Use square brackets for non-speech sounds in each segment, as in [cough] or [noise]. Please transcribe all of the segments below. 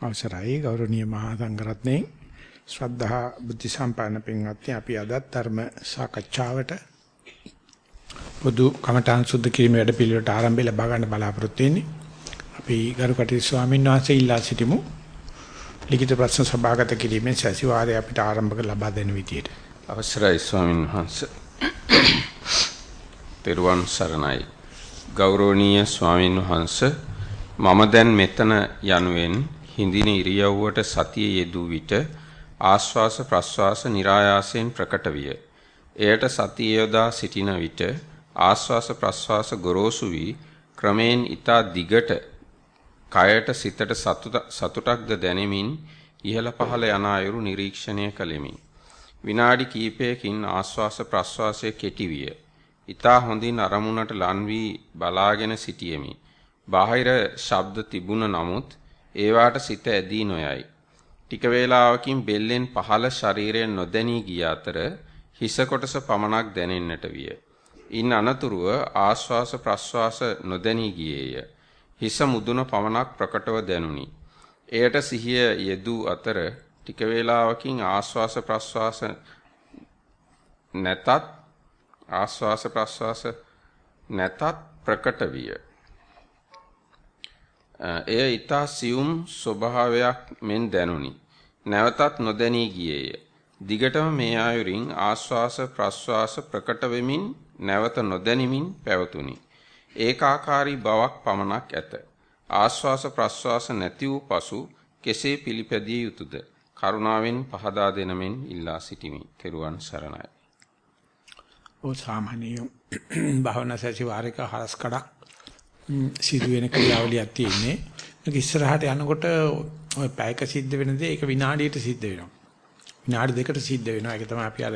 අවසරයි ගෞරවනීය මහා සංඝරත්නයේ ශ්‍රද්ධා බුද්ධ සම්පන්න පින්වත්නි අපි අද ධර්ම සාකච්ඡාවට පොදු කමඨාන් සුද්ධ කිරීමේ වැඩ පිළිවෙලට ආරම්භය ලබා ගන්න බලාපොරොත්තු වෙන්නේ. අපි ගරු කටයුතු ස්වාමීන් වහන්සේ ඉල්ලා සිටිමු. ලිඛිත ප්‍රශ්න සභාගත කිරීමෙන් සැසිවාරය අපිට ආරම්භ කර ලබා දෙන විදියට. අවසරයි ස්වාමීන් වහන්සේ. පෙරුවන් සරණයි. ගෞරවනීය ස්වාමීන් වහන්සේ මම දැන් මෙතන යනුවෙන් හිඳින ඉරියව්වට සතිය යෙදූ විට ආශ්වාස ප්‍රශ්වාස નિરાයාසයෙන් ප්‍රකට විය. එයට සතිය යොදා සිටින විට ආශ්වාස ප්‍රශ්වාස ගොරෝසු වී ක්‍රමෙන් ඊතා දිගට කයට සිතට සතුටක්ද දැනෙමින් ඉහළ පහළ යන අයුරු නිරීක්ෂණය කළෙමි. විනාඩි කිහිපයකින් ආශ්වාස ප්‍රශ්වාසය කෙටි විය. ඊතා හොඳින් අරමුණට ලන් වී බලාගෙන සිටියෙමි. බාහිර ශබ්ද තිබුණ නමුත් ඒවාට සිත ඇදී නොයයි. ටික වේලාවකින් බෙල්ලෙන් පහළ ශරීරයෙන් නොදැනී ගිය අතර හිස කොටස පමණක් දැනෙන්නට විය. ඉන් අනතුරුව ආශ්වාස ප්‍රශ්වාස නොදැනී ගියේය. හිස මුදුන පමණක් ප්‍රකටව දැනුනි. එයට සිහිය යෙදූ අතර ටික වේලාවකින් ආශ්වාස ප්‍රශ්වාස නැතත් ආශ්වාස ප්‍රශ්වාස නැතත් ප්‍රකට විය. එය ඊතා සියුම් ස්වභාවයක් මෙන් දැනුනි. නැවතත් නොදැනී ගියේය. දිගටම මේ ආයුරින් ආශ්වාස ප්‍රශ්වාස ප්‍රකට වෙමින් නැවත නොදැනිමින් පැවතුනි. ඒකාකාරී බවක් පමණක් ඇත. ආශ්වාස ප්‍රශ්වාස නැති වූ පසු කෙසේ පිළිපැදිය යුතුද? කරුණාවෙන් පහදා දෙනමින් ඉල්ලා සිටිමි. තෙරුවන් සරණයි. ඔය සාමාන්‍ය භාවනා සැසිවාරික හරස් කඩක් සිදුවෙන ක්‍රියාවලියක් තියෙන්නේ. ඒක ඉස්සරහට යනකොට ඔය පැයක සිද්ධ වෙන දේ ඒක විනාඩියට සිද්ධ වෙනවා. විනාඩි දෙකට සිද්ධ වෙනවා. ඒක තමයි අපි අර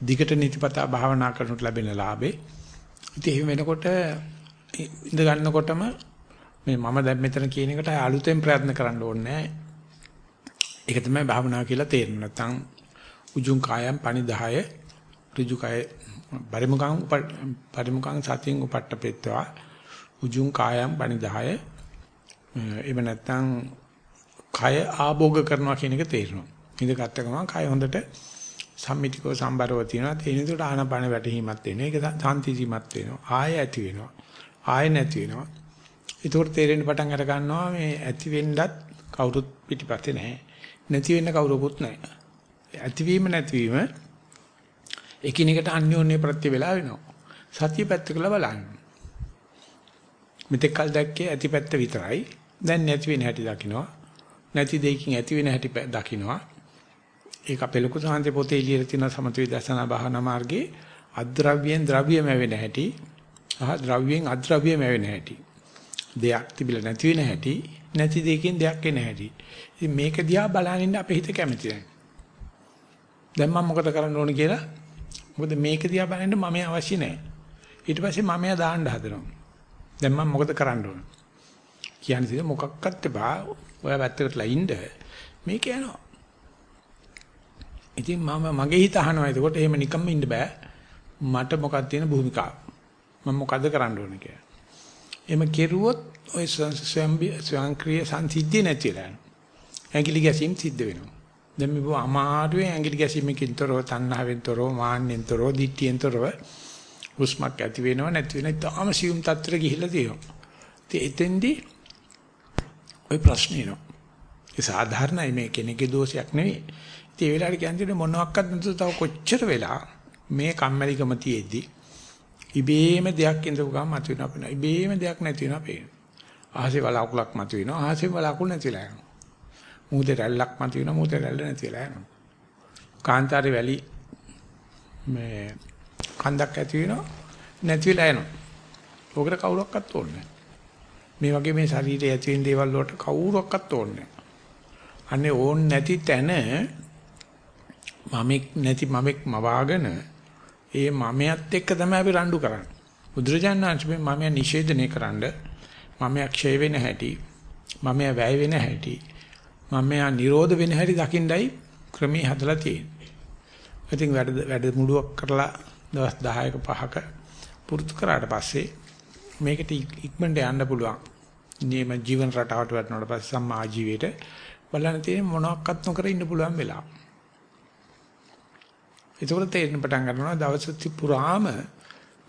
දිගට නිතිපතා භාවනා කරනකොට ලැබෙන ලාභේ. ඉතින් එහෙම වෙනකොට ඉඳ ගන්නකොටම මේ මම දැන් මෙතන කියන එකට අලුතෙන් ප්‍රයත්න කරන්න ඕනේ ඒක තමයි භාවනාව කියලා තේරෙන්නේ. නැත්නම් උජුං කායම් පනිදාය ඍජු කාය පරිමුඛං පරිමුඛං සතියෙන් උපට්ඨපෙත්වා උජුං කායම් පනිදාය එහෙම නැත්නම් කය ආභෝග කරනවා කියන එක තේරෙනවා. ඉඳගත්ත ගමන් කය හොඳට සම්මිතිකව සම්බරව තියෙනවා. ඒ නිතරට ආනපාන වැටීමක් වෙනවා. ඒක සාන්තිසීමක් වෙනවා. ආය ඇති වෙනවා. ආය නැති වෙනවා. ඒකට තේරෙන්න පටන් අර ගන්නවා මේ ඇති වෙන්නත් කවුරුත් පිටිපස්සේ නැහැ. නැති වෙන්න කවුරුකුත් නැහැ. ඇතිවීම නැතිවීම එකිනෙකට අන්‍යෝන්‍ය ප්‍රත්‍ය වේලා වෙනවා. සතිය පැත්තකලා බලන්න. මෙතෙක් කල් දැක්කේ ඇති පැත්ත විතරයි. දැන් නැති වෙන හැටි දකින්නවා. නැති දෙයකින් ඇති වෙන හැටි දකින්නවා. ඒක අපේ ලොකු සාන්ති පොතේ ඉලියට තියෙන සමත විදර්ශනා භාවනා මාර්ගයේ අද්‍රව්‍යයෙන් ද්‍රව්‍යම වෙන හැටි, අහ ද්‍රව්‍යයෙන් අද්‍රව්‍යම වෙන හැටි. දෙයක් තිබිලා නැති වෙන හැටි, නැති දෙයකින් දෙයක් එන හැටි. ඉතින් මේක දිහා බලන ඉන්න අපේ හිත කැමති නැහැ. දැන් මම මොකද කරන්න ඕන කියලා මොකද මේක දිහා බලන්න මම අවශ්‍ය නැහැ. ඊට පස්සේ මම යා දාන්න හදනවා. දැන් මම මොකද කරන්න ඕන? කියන්නේ මොකක්වත් එපා. ඔය පැත්තකටලා ඉන්න මේක යනවා. ඉතින් මම මගේ හිත අහනවා එතකොට එහෙම නිකම්ම ඉන්න බෑ. මට මොකක්ද තියෙන භූමිකාව? මම මොකද කරන්න ඕන කියලා. එහෙම කෙරුවොත් ඔය ස්වයංක්‍රීය සංසිද්ධිය නැතිලා යනවා. ඇඟිලි ගැසීම් සිද්ධ වෙනවා. දැන් මේ අමාරුවේ ඇඟිලි ගැසීමකින් තොරව, තණ්හාවෙන් තොරව, මාන්නෙන් තොරව, දිට්ඨියෙන් තොරව හුස්මක් ඇති වෙනව නැති වෙන තාම සියුම් තත්ත්වයට ගිහිල්ලා තියෙනවා. ඉතින් එතෙන්දී ওই ප්‍රශ්නේ එනවා. ඒ සාධාරණයි මේ කෙනෙකුගේ දෝෂයක් නෙවෙයි. ඉතින් ඒ වෙලාවට කියන්නේ මොනවත් නැතුව තව කොච්චර වෙලා මේ කම්මැලිකම තියේදී ඉබේම දෙයක් ඉඳපු ගමන් මතුවෙනවා පේනවා. ඉබේම දෙයක් නැති වෙනවා පේනවා. ආහසේ වලාකුලක් මතුවෙනවා. ආහසේ වලාකුල් නැතිලා යනවා. මූදේ රැල්ලක් මතුවෙනවා. මූදේ රැල්ල නැතිලා යනවා. කාන්තාරේ වැලි මේ කන්දක් ඇති වෙනවා. නැති වෙලා යනවා. ඕකට කවුරක්වත් ඕනේ මේ වගේ මේ ශරීරයේ ඇති වෙන දේවල් වලට කවුරක්වත් ඕනේ අනේ ඕන් නැති තැන මමෙක් නැති මමෙක් මවාගෙන ඒ මමයට එක්ක තමයි අපි රණ්ඩු කරන්නේ. බුදුරජාණන් වහන්සේ මමයා නිෂේධනය කරන්න මමයා ක්ෂය වෙන හැටි මමයා වැය වෙන හැටි මමයා නිරෝධ වෙන හැටි දකින්නයි ක්‍රමී හදලා තියෙන්නේ. ඉතින් වැඩ වැඩ මුලුවක් කරලා දවස් 10ක 5ක පුරුදු කරාට පස්සේ මේකට ඉක්මනට යන්න පුළුවන්. නියම ජීවන රටාවට වැටෙනකොට පස්සේ සම්මා ආජීවයට බලන්න තියෙන මොනවත් නොකර ඉන්න පුළුවන් වෙලාව. ඒකෝට තේරෙන පටන් ගන්නවා දවස් පුරාම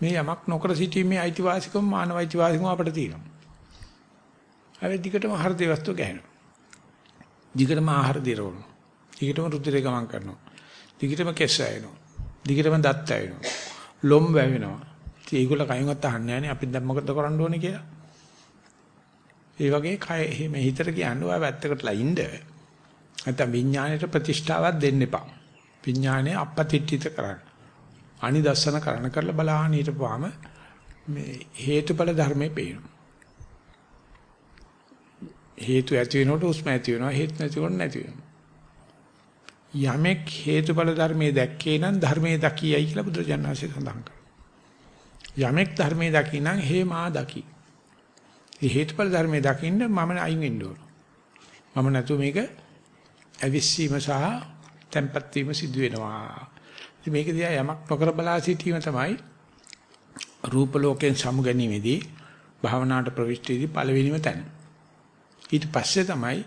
මේ යමක් නොකර සිටීමේ අයිතිවාසිකම මානව අයිතිවාසිකම අපිට තියෙනවා. අපි දිගටම හෘද වස්තු ගහනවා. දිගටම ආහාර දිරවනවා. දිගටම රුධිරය ගමන් කරනවා. දිගටම කෙස් ඇවෙනවා. දිගටම දත් ඇවෙනවා. ලොම් වැවෙනවා. ඉතින් ඒගොල්ල කයින්වත් අහන්නේ නැහැ අපි දැන් මොකද කරන්න ඕනේ කියලා. ඒ වගේ කය එහෙම හිතට කියන්නේ ඔය වැත්තකටලා ඉන්න. නැත්නම් විඥාණයට ප්‍රතිෂ්ඨාවක් දෙන්න එපා. විඥාණය අපපතිට්ඨිත කරන්න. අනිදස්සන කරන කරලා බලහන් ඊටපුවාම මේ හේතුඵල ධර්මයේ පේනවා. හේතු ඇති වෙනකොට උස්ම ඇති වෙනවා හේතු නැති වෙනකොට නැති වෙනවා. යමෙක් හේතුඵල ධර්මයේ දැක්කේ නම් ධර්මයේ දකියයි කියලා බුදුරජාණන් වහන්සේ සඳහන් කරා. යමෙක් ධර්මයේ දකිනම් හේ මා දකි. මේ හේතුඵල ධර්මයේ දකින්න මම අයින් වෙන්න ඕන. මම නැතු මේක අවිස්සීම සහ tempat වීම සිදු වෙනවා. ඉතින් මේක දිහා යමක් නොකර බලා සිටීම තමයි රූප ලෝකයෙන් සමුගැනීමේදී භාවනාවට ප්‍රවිෂ්ඨයේදී පළවෙනිම තැන. ඊට පස්සේ තමයි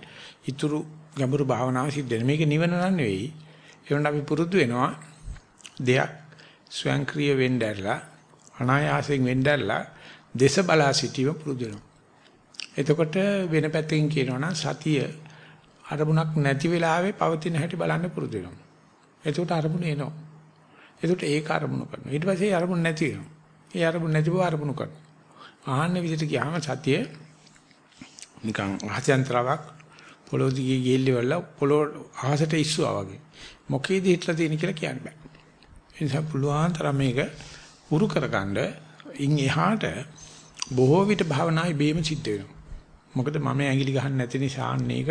ඊතුරු ගැඹුරු භාවනාව සිද්ධ වෙන්නේ. මේක නිවන නන් නෙවෙයි. ඒකට අපි පුරුදු වෙනවා දෙයක් ස්වයංක්‍රීය වෙන්න ඇරලා අනායාසයෙන් වෙන්න ඇරලා දේශ බලා සිටීම පුරුදු වෙනවා. එතකොට වෙන පැත්තකින් කියනවා නම් සතිය අරමුණක් නැති වෙලාවේ පවතින හැටි බලන්න පුරුදු වෙනවා. එතකොට අරමුණ එනවා. එතකොට ඒක අරමුණු කරනවා. ඊට පස්සේ අරමුණ නැති වෙනවා. ඒ අරමුණ නැතිව අරමුණු කරනවා. ආහන්න විදිහට ගියාම සතිය නිකන් අහසෙන්තරාවක් පොළොව දිගේ ගිහිල්ලවල පොළොව අහසට ඉස්සුවා වගේ. මොකේද හිටලා තියෙන කියලා කියන්න බෑ. ඒ නිසා පුළුවන් තරම් මේක උරු කරගන්න ඉන් එහාට බොහෝ විට භාවනායි බේම සිද්ධ වෙනවා. මොකද මම ඇඟිලි ගහන්න නැති නිසා මේක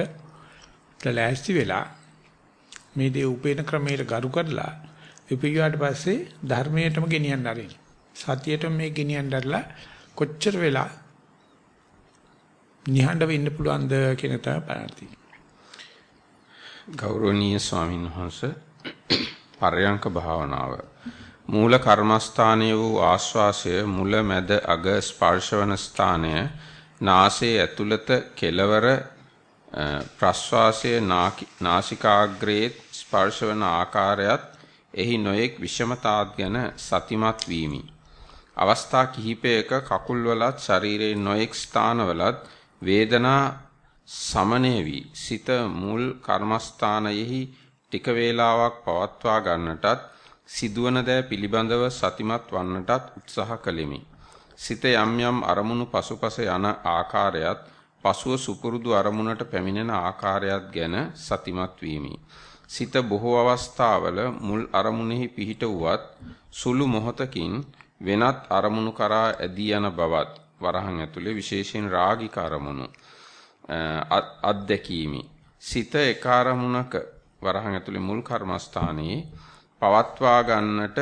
ලෑස්ති වෙලා මේ දේ උපේන ක්‍රමයට ගරු කරලා ඉපියාට පස්සේ ධර්මයටම ගෙනියන්න ආරින්. සතියටම මේ ගෙනියන්න ආරලා කොච්චර වෙලා නිහඬව ඉන්න පුළුවන්ද කියන තමයි බලන්න ගෞරවනීය ස්වාමීන් වහන්සේ පරයන්ක භාවනාව මූල කර්මස්ථානයේ වූ ආශ්වාසය මුල මැද අග ස්පර්ශවන ස්ථානය නාසයේ ඇතුළත කෙලවර ප්‍රශ්වාසයේ නාසිකාග්‍රයේ ස්පර්ශවන ආකාරයත් එහි නොයෙක් විෂමතාත් ගැන සතිමත් වීමි. අවස්ථා කිහිපයක කකුල්වලත් ශරීරයේ නොයෙක් ස්ථානවලත් වේදනා සමනය වී සිත මුල් කර්මස්ථානයෙහි ටික වේලාවක් පවත්වා ගන්නටත් සිදුවන දෑ පිළිබඳව සතිමත් වන්නටත් උත්සාහ කළෙමි. සිත යම් යම් අරමුණු පසුපස යන ආකාරයත් පසුව සුපුරුදු අරමුණට පැමිණෙන ආකාරයත් ගැන සතිමත් වීමි. සිත බොහෝ අවස්ථාවල මුල් අරමුණෙහි පිහිට වුවත් සුළු මොහොතකින් වෙනත් අරමුණු කරා ඇදී යන බවත් වරහන් ඇතුලේ විශේෂයෙන් රාගික අරමුණු අත්දැකීමි. සිත එක අරමුණක වරහන් ඇතුලේ මුල් කර්මස්ථානයේ පවත්වා ගන්නට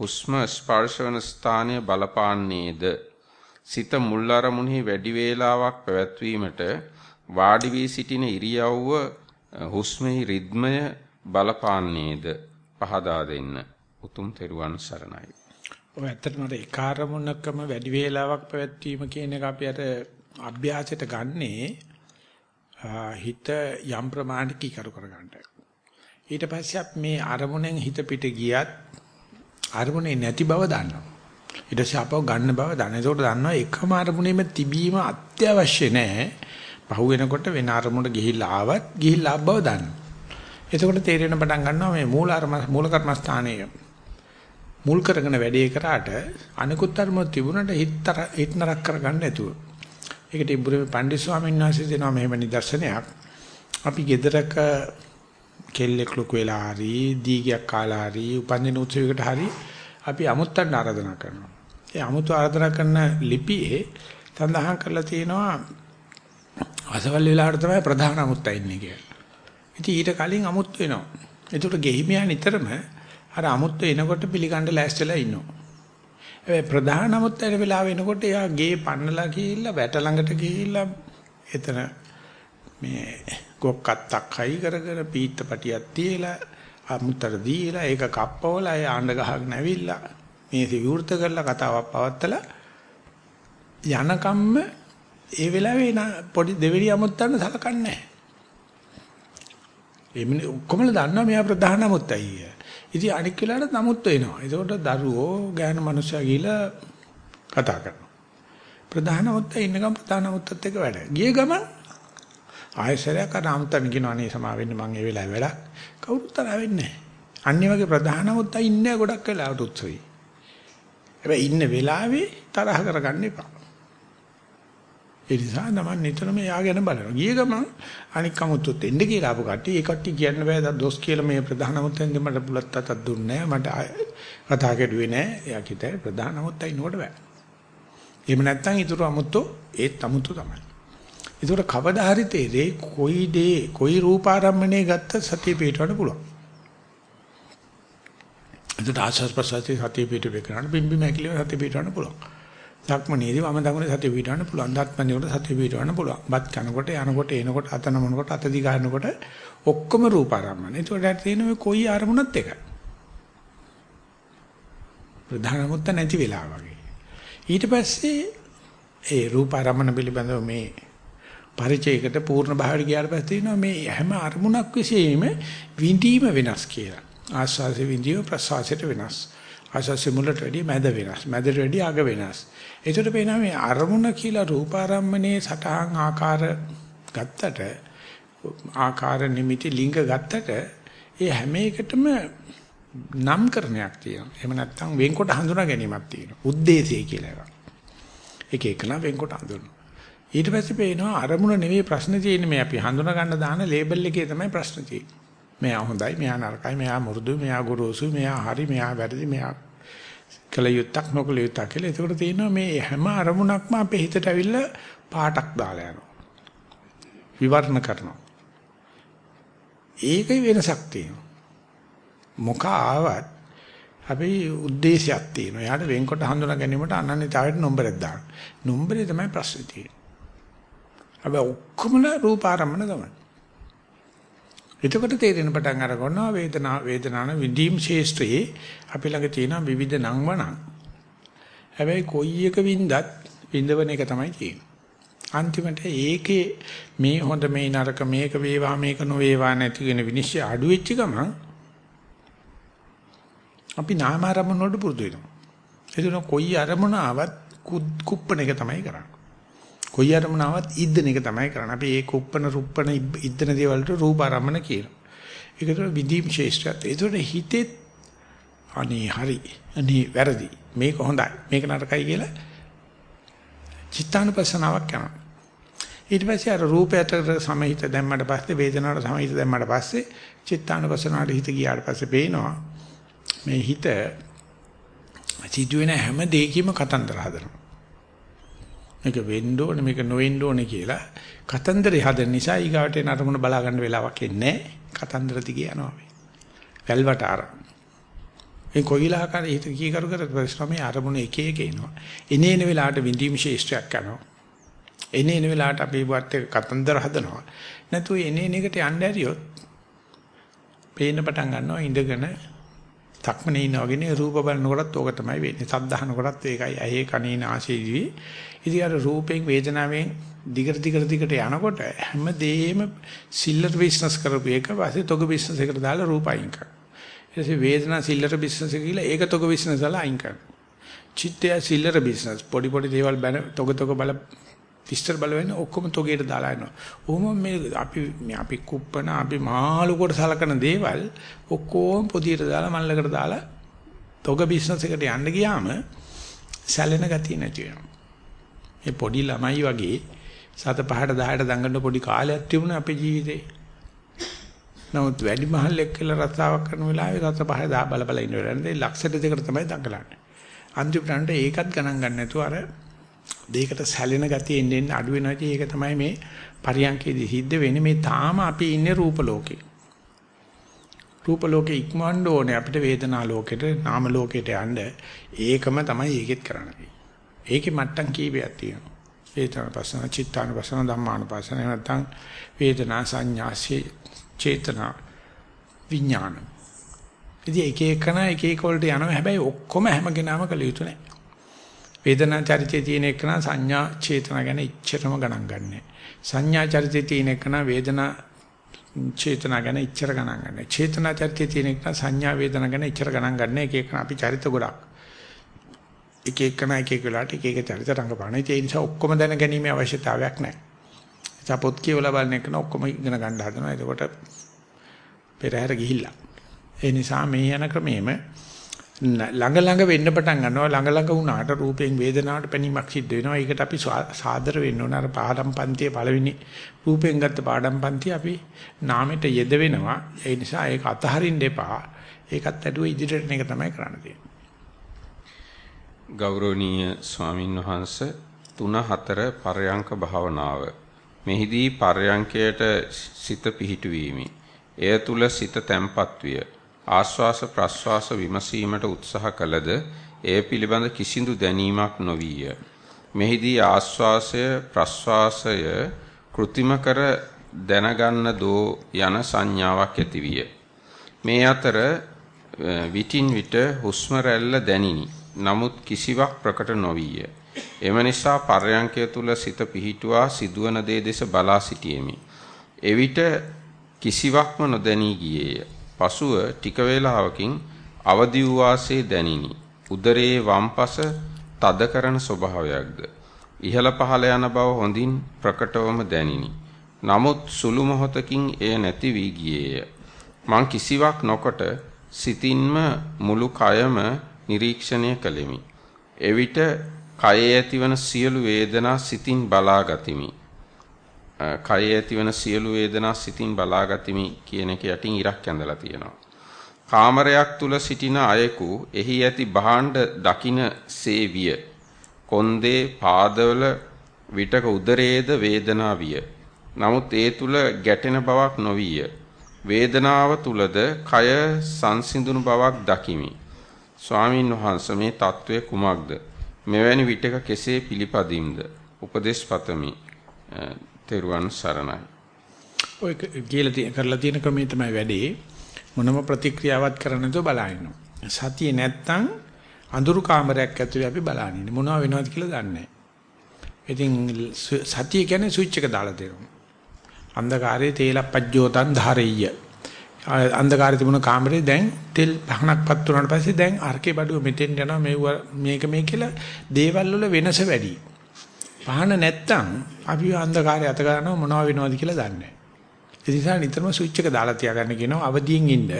හුස්ම ස්පර්ශ වන ස්ථානය බලපාන්නේද සිත මුල් අරමුණෙහි වැඩි වේලාවක් පැවැත්වීමට වාඩි වී සිටින ඉරියව්ව හුස්මෙහි රිද්මය බලපාන්නේද පහදා දෙන්න උතුම් තෙරුවන් සරණයි. ඔය ඇත්තටම ඒ කාර්මුණකම වැඩි වේලාවක් පැවැත්වීම කියන එක අපි අර අභ්‍යාසයට ගන්නේ හිත යම් ප්‍රමාණික කරු කර ගන්නට. ඊට පස්සේ අපි මේ අරමුණෙන් හිත පිට ගියත් අරමුණේ නැති බව දන්නවා. ඊට පස්සේ අපව ගන්න බව දන්න. ඒකට දන්නවා එකම අරමුණේම තිබීම අත්‍යවශ්‍ය නැහැ. පහු වෙනකොට වෙන අරමුණට ගිහිල්ලා ආවත් ගිහිල්ලා බව දන්නවා. එතකොට තේරෙන පටන් ගන්නවා මේ මූල අරම මූල කර්මස්ථානයේ මුල් කරගෙන වැඩේ කරාට අනිකුත් අරමුණු තිබුණට හිතතර හිතනරක් කරගන්න නැතුව. ඒකට ඉබ්‍රහීම පණ්ඩිත ස්වාමීන් වහන්සේ දෙනවා මෙහෙම නිදර්ශනයක්. අපි ගෙදරක කෙල්ලෙක් ලොකු වෙලා හරි දීගයක් කාලා හරි උපන්දින උත්සවයකට හරි අපි අමුත්තන් ආරාධනා කරනවා. ඒ අමුතු ආරාධනා කරන ලිපියේ සඳහන් කරලා තියෙනවා අසවල් වෙලාවට තමයි ප්‍රධාන අමුත්ත ඉන්නේ කියලා. ඉතින් ඊට කලින් අමුත් වෙනවා. ඒකට ගෙහිමියා නිතරම අර අමුත්ත එනකොට පිළිගන්න ලෑස්තිලා ඉන්නවා. හැබැයි ප්‍රධාන අමුත්ත එන වෙලාව එනකොට එයා ගේ පන්නලා ගිහිල්ලා වැට ළඟට ගිහිල්ලා එතන මේ ගොක්කත්තක් හයි කරගෙන පීත්තපටියක් තියලා අමුතර දීලා ඒක කප්පවල අය ආණ්ඩ ගහගෙන ඇවිල්ලා මේ විවෘත කරලා කතාවක් පවත්තලා යනකම්ම ඒ වෙලාවේ පොඩි දෙවෙනි අමුත්තන්න සලකන්නේ නැහැ. එමුනේ ඔක්කොමල දන්නවා මෙයා ප්‍රධාන අමුත්තයි. ඉතින් අනික් වෙලාවට නමුත් වෙනවා. ඒකට දරුවෝ ගෑනු මිනිස්සු ගිහිලා කතා කරනවා. ප්‍රධාන අමුත්ත ඉන්නකම් ප්‍රධාන අමුත්තත් එක්ක වැඩ. ගිය ගමන් ආයසරයක් අර අමුත්තන් කියනවා නේ සමා වෙන්න මං ඒ වෙලාවේ වැඩක්. කවුරුත් තරහ වෙන්නේ නැහැ. අනිත් වගේ ප්‍රධාන අමුත්ත ඉන්නේ ගොඩක් වෙලාවට උත්සවයි. හැබැයි ඉන්න වෙලාවේ තරහ කරගන්න එපා. ඒ නිසා තමයි නිතරම යාගෙන බලනවා. ගිය ගමන් අනික් කමුත්තුත් එන්න කියලා ආපු කට්ටිය ඒ කට්ටිය කියන්න බෑ දා දොස් කියලා මේ ප්‍රධාන මුත්තෙන්ද මට බුලත් අතක් දුන්නේ නෑ මට කතා කෙරුවේ නෑ. එයා කිතේ ප්‍රධාන මුත්තයි නෝඩ බෑ. එහෙම නැත්නම් ඊටු අමුත්තෝ ඒත් අමුත්තු තමයි. ඒකට කවදා හරි තේරෙයි කොයි දේ කොයි රූපාරම්මණය ගත්ත සතිය පිටවන්න පුළුවන්. එතකොට ආශස් ප්‍රසාරී සතිය පිටු වෙකරන බිම්බි මැකිලිව සතිය පිටවන්න පුළුවන්. සක්මනේදී වම දකුණේ සතිය පිටවන්න පුළුවන්. දත්මනේ උඩ සතිය පිටවන්න පුළුවන්. බත් කනකොට යනකොට එනකොට අත නමනකොට අත දිගානකොට ඔක්කොම රූපාරම්මන. ඒකට තියෙන ඔය කොයි අරමුණත් එකයි. ප්‍රධාන මුත්ත නැති වෙලා වගේ. ඊට පස්සේ ඒ රූපාරම්මන පිළිබඳව මේ පරිචයකට පූර්ණ භාවයට ගියාට පස්සේ තියෙනවා මේ හැම අරමුණක් විශේෂයෙන්ම විඳීම වෙනස් කියලා. ආස්වාසේ විඳියෝ ප්‍රසවාසයට වෙනස්. ආස්වාසේ මුලට වැඩිය මැද වෙනස්. මැදට වැඩිය අග වෙනස්. ඒකට පේනවා මේ අරමුණ කියලා රූපාරම්මනේ සටහන් ආකාර ගත්තට ආකාර නිමිති ලිංග ගත්තට ඒ හැම එකටම නම් කරණයක් තියෙනවා. එහෙම නැත්නම් වෙන්කොට හඳුනා ගැනීමක් තියෙනවා. ಉದ್ದೇಶය කියලා එකක්. එක එක නම් වෙන්කොට හඳුනනවා. ඊට පස්සේ පේනවා අරමුණ නෙවෙයි ප්‍රශ්නේ තියෙන්නේ මේ අපි හඳුනා ගන්න දාන ලේබල් එකේ තමයි ප්‍රශ්නේ තියෙන්නේ. මෙයා හොඳයි, මෙයා නරකයි, මෙයා මුරුදු, මෙයා ගොරෝසු, මෙයා හරි, මෙයා වැරදි, මෙයා කළ යුත්තක් නොකළ යුත්තක් කියලා. ඒකට තියෙනවා මේ හැම අරමුණක්ම අපේ හිතට ඇවිල්ලා පාටක් දාලා යනවා. විවරණ කරනවා. ඒකේ වෙනසක් තියෙනවා. මොක ආවත් අපි ಉದ್ದೇಶයක් තියෙනවා. එයාට වෙන්කොට හඳුනා ගැනීමට අනන්‍යතාවයට නම්බරයක් දානවා. නම්බරේ තමයි ප්‍රශ්නේ තියෙන්නේ. අපි ඔක්කොමලා රූපාරම්මන ගමන. එතකොට තේරෙන පටන් අර ගන්නවා වේදනා වේදනාන විඳීම් ශේෂ්ත්‍රයේ අපි ළඟ තියෙන විවිධ නංවන. හැබැයි කොයි එක වින්දත් විඳවන එක තමයි තියෙන්නේ. අන්තිමට ඒකේ මේ හොඳ මේ නරක මේක වේවා මේක නොවේවා නැති වෙන විනිශ්චය අඩු වෙච්ච ගමන් අපි නාම ආරමුණ වලට පුරුදු වෙනවා. එතන කොයි අරමුණ ආවත් කුප්පණ එක තමයි කරන්නේ. කොයි අරමුණාවත් ඉද්දන එක තමයි කරන්නේ. අපි ඒ කුප්පන රුප්පන ඉද්දන දේවල්ට රූප ආරම්මන කියනවා. ඒකට විදීම් ශේෂ්ඨයත්. ඒතකොට හිතේ අනේ හරි අනේ වැරදි මේක හොඳයි මේක නරකයි කියලා චිත්තානුපස්සනාවක් කරනවා. ඊට පස්සේ අර රූපයට සමහිත දැම්මට පස්සේ වේදනාවට සමහිත දැම්මට පස්සේ චිත්තානුපස්සනාවට හිත ගියාට පස්සේ පේනවා මේ හිත සිදුවෙන හැම දෙයකම කතන්දර හදනවා. මේක වෙන්න ඕනේ මේක නොවෙන්න ඕනේ කියලා කතන්දරය හදන නිසා ඊගාවට එන අරමුණ බලා ගන්න වෙලාවක් එන්නේ කතන්දර දිගේ යනවා අපි. වැල්වට ආරම්. මේ කොයිලාකාර හිත කී කරු කර ප්‍රශ්‍රමයේ අරමුණ එක එක එනවා. එනේන වෙලාවට විඳීම් ශේෂ්ත්‍රයක් කරනවා. එනේන වෙලාවට අපි වත් කතන්දර හදනවා. නැතු එනේන එකට යන්න ඇරියොත් පේන්න පටන් ගන්නවා ඉඳගෙන තක්මනේ ඉන්නා වගේ රූප බලනකොටත් ඕක තමයි වෙන්නේ. සද්ධාහනකොටත් ඒකයි. ඇහි කනේ නාසයේදී. ඉතින් අර රූපයෙන් වේදනාවෙන් දිගට දිගට දිගට යනකොට හැමදේම සිල්ලර් බිස්නස් කරපු එක පස්සේ තොග බිස්නස් එකට දාලා රූප අයින් කරනවා. ඊට පස්සේ වේදනා සිල්ලර බිස්නස් එක කියලා ඒක තොග බිස්නස් දාලා අයින් කරනවා. චිත්තය සිල්ලර බිස්නස් පොඩි පොඩි දේවල් බැන තොග තොග බල විස්තර බලවෙන්න ඔක්කොම තොගේට දාලා යනවා. ඔහොම මේ අපි මේ අපි කුප්පන අපි මාළුකට සලකන දේවල් ඔක්කොම පොදියට දාලා මල්ලකට දාලා තොග බිස්නස් එකට යන්න ගියාම සැලෙන ගතිය නැති වෙනවා. මේ පොඩි ළමයි වගේ සත පහට 10ට දඟන්න පොඩි කාලයක් තිබුණා අපේ ජීවිතේ. නමුත් වැඩි මහල්ලෙක් කියලා රස්සාවක් කරන වෙලාවේ සත පහේ 10 බල බල ඉන්න වෙලාවේ ලක්ෂයට දෙකට තමයි දඟලන්නේ. අන්තිමට ඒකත් ගණන් ගන්න නැතුව අර දෙයකට සැලෙන ගතිය එන්න එන්න අඩු වෙනවා ඉතින් ඒක තමයි මේ පරියන්කේදී සිද්ධ වෙන්නේ මේ තාම අපි ඉන්නේ රූප ලෝකේ. රූප ලෝකේ ඉක්මවන්න ඕනේ අපිට වේදනා ලෝකෙට නාම ලෝකෙට යන්න. ඒකම තමයි ඒකෙත් කරන්නේ. ඒකේ මට්ටම් කීපයක් තියෙනවා. වේදනා පස්සන, චිත්තාන පස්සන, ධම්මාන පස්සන නැත්නම් වේදනා සංඥාසී චේතනා විඥාන. ඉතින් එක එකන එක එක වලට යනවා හැබැයි ඔක්කොම හැම කෙනාම කළ යුතු නැහැ. වේදනා චරිතයේ තියෙන එක නා සංඥා චේතනා ගැන ඉච්චරම ගණන් ගන්නෑ. සංඥා චරිතයේ තියෙන එක නා වේදනා චේතනා ගැන ඉච්චර ගණන් ගන්නෑ. චේතනා චරිතයේ තියෙන එක නා සංඥා වේදනා ගැන ඉච්චර ගණන් ගන්නෑ. එක එක අපි චරිත ගොඩක්. එක එක නා එක එක වෙලාවට එක එක චරිත රංගපාන. ඒ නිසා ඔක්කොම දැන ගැනීමේ අවශ්‍යතාවයක් නැහැ. ඒ පොත් කියවලා බලන එක නා ඔක්කොම ඉගෙන ගන්න හදනවා. එතකොට පෙරහැර ගිහිල්ලා. ඒ නිසා මේ යන ක්‍රමෙම ළඟ ළඟ වෙන්න පටන් ගන්නවා. ළඟ ළඟ වුණාට රූපයෙන් වේදනාවට පැනීමක් සිද්ධ වෙනවා. ඒකට අපි සාදර වෙන්න ඕන. අර පාඩම් පන්තියේ පළවෙනි රූපයෙන් ගත්ත පාඩම් පන්තිය අපි නාමයට යෙද වෙනවා. ඒ නිසා ඒක අතහරින්න එපා. ඒකත් ඇදුව ඉදිරියට එක තමයි කරන්න තියෙන්නේ. ගෞරවනීය ස්වාමින් වහන්සේ 3 4 පරයන්ක භාවනාව. මෙහිදී පරයන්කයට සිත පිහිටුවීමි. එය තුල සිත තැම්පත් විය. ආශ්වාස ප්‍රශ්වාස විමසීමට උත්සාහ කළද එය පිළිබඳ කිසිදු දැනීමක් නොවිය. මෙහිදී ආශ්වාසය ප්‍රශ්වාසය કૃතිම කර දැනගන්න දෝ යන සංඥාවක් ඇතිවිය. මේ අතර විටින් විට හුස්ම රැල්ල දැනිනි. නමුත් කිසිවක් ප්‍රකට නොවිය. එම නිසා පර්යංකය තුල සිත පිහිටුවා සිදුවන දේ දෙස බලා සිටියෙමි. එවිට කිසිවක්ම නොදැනී ගියේය. පසුව ටික වේලාවකින් අවදි වූ වාසේ දැනිනි. උදරයේ වම්පස තද කරන ස්වභාවයක්ද ඉහළ පහළ යන බව හොඳින් ප්‍රකටවම දැනිනි. නමුත් සුළු මොහොතකින් එය නැති වී ගියේය. මං කිසිවක් නොකොට සිතින්ම මුළු කයම නිරීක්ෂණය කළෙමි. එවිට කයේ ඇතිවන සියලු වේදනා සිතින් බලා ගතිමි. කයේ ඇතිවන සියලු වේදනා සිතින් බලාගතිමි කියන එක යටින් ඉරක් ඇඳලා තියෙනවා. කාමරයක් තුල සිටින අයෙකු එහි ඇති භාණ්ඩ දකින සේවිය. කොන්දේ පාදවල විටක උදරයේද වේදනා විය. නමුත් ඒ තුල ගැටෙන බවක් නොවිය. වේදනාව තුලද කය සංසිඳුණු බවක් දකිමි. ස්වාමින් වහන්සේ මේ తත්වය කුමක්ද? මෙවැනි විටක කෙසේ පිළිපදිම්ද? උපදේශ පතමි. තෙරුවන් සරණයි. ඔය කියලා කරලා තියෙන ක්‍රමයේ තමයි වැඩේ. මොනම ප්‍රතික්‍රියාවක් කරන්න නැතුව බලන්න. සතිය නැත්තම් අඳුරු කාමරයක් ඇතුලේ අපි බලන්නේ. මොනව වෙනවද කියලා දන්නේ නැහැ. ඉතින් සතිය කියන්නේ ස්විච් එක දාලා දෙනවා. අන්ධකාරයේ තේලප්පජ්ජෝතන් ධාරෙය්‍ය. අන්ධකාරයේ තිබුණ කාමරේ දැන් තෙල් පහනක් පත් වුණාට පස්සේ දැන් අරකේ බඩුව මෙතෙන් යනවා මේක මේ කියලා දේවල් වල වෙනස වැඩි. පහන නැත්තම් අපි අන්ධකාරය අත ගන්නව මොනව වෙනවද කියලා දන්නේ නැහැ. ඒ නිසා නිතරම ස්විච් එක දාලා තියාගන්න කියනවා අවදියෙන් ඉන්න.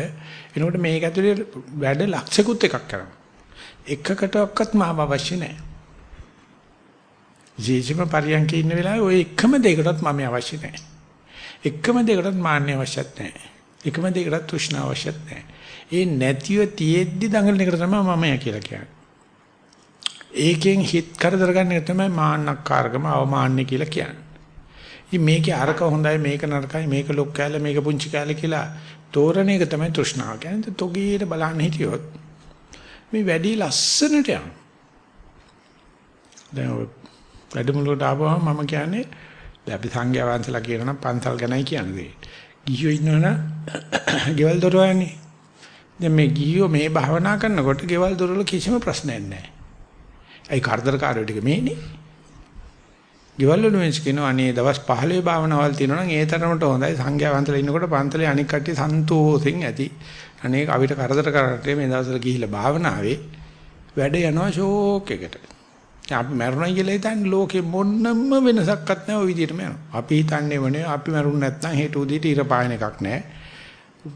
එනකොට මේක ඇතුලේ වැඩ ලක්ෂිකුත් එකක් කරනවා. එකකටවත් මාව අවශ්‍ය නැහැ. ජීජිම පරියන්කේ ඉන්න වෙලාවේ ওই එකම දෙයකටවත් මම අවශ්‍ය නැහැ. එකම දෙයකටවත් මාන්නය අවශ්‍යත් නැහැ. එකම දෙයකටවත් තෘෂ්ණාව අවශ්‍යත් නැහැ. ඒ නැතිව තියෙද්දි දඟලන එක තමයි මම කියලා කියන්නේ. ඒකෙන් හිත කරදර ගන්න එක තමයි මාන්නක්කාරකම අවමාන්නය කියලා කියන්නේ. ඉතින් මේකේ අරක හොඳයි මේක නරකයි මේක ලොක් කැල මේක පුංචි කැල කියලා තෝරන එක තමයි තෘෂ්ණාව කියන්නේ. තොගීට බලන්න හිටියොත් මේ වැඩි ලස්සනට යන. දැන් ඔය වැඩමුළුවට ආවම මම කියන්නේ දැන් අපි සංඝයා වහන්සේලා කියනවා පන්සල් ගැනයි කියන්නේ. ගිහියෝ ඉන්නවනම් ගෙවල් දොරවන්නේ. දැන් මේ ගිහියෝ මේ භාවනා කරනකොට ගෙවල් දොරවල කිසිම ප්‍රශ්නයක් නැහැ. ඒ කරදරකාරයෝ ටික මේනේ. ගෙවල් වල මිනිස් කියනවා අනේ දවස් 15 භාවනාවල් තියෙනවා නම් ඒ තරමට හොඳයි සංඝයා වහන්සේලා ඉන්නකොට පන්තලේ අනික් කට්ටිය සන්තෝෂෙන් ඇති. අනේ අපිට කරදර කරන්නේ මේ දවස්වල ගිහිල්ලා භාවනාවේ වැඩ යනවා ෂෝක් එකට. අපි මරුණයි කියලා හිතන්නේ ලෝකෙ මොන්නම වෙනසක්වත් නැහැ ওই විදිහටම යනවා. අපි හිතන්නේ වනේ අපි මරුණ නැත්නම් හේතු උදේට ඉර පායන එකක් නැහැ.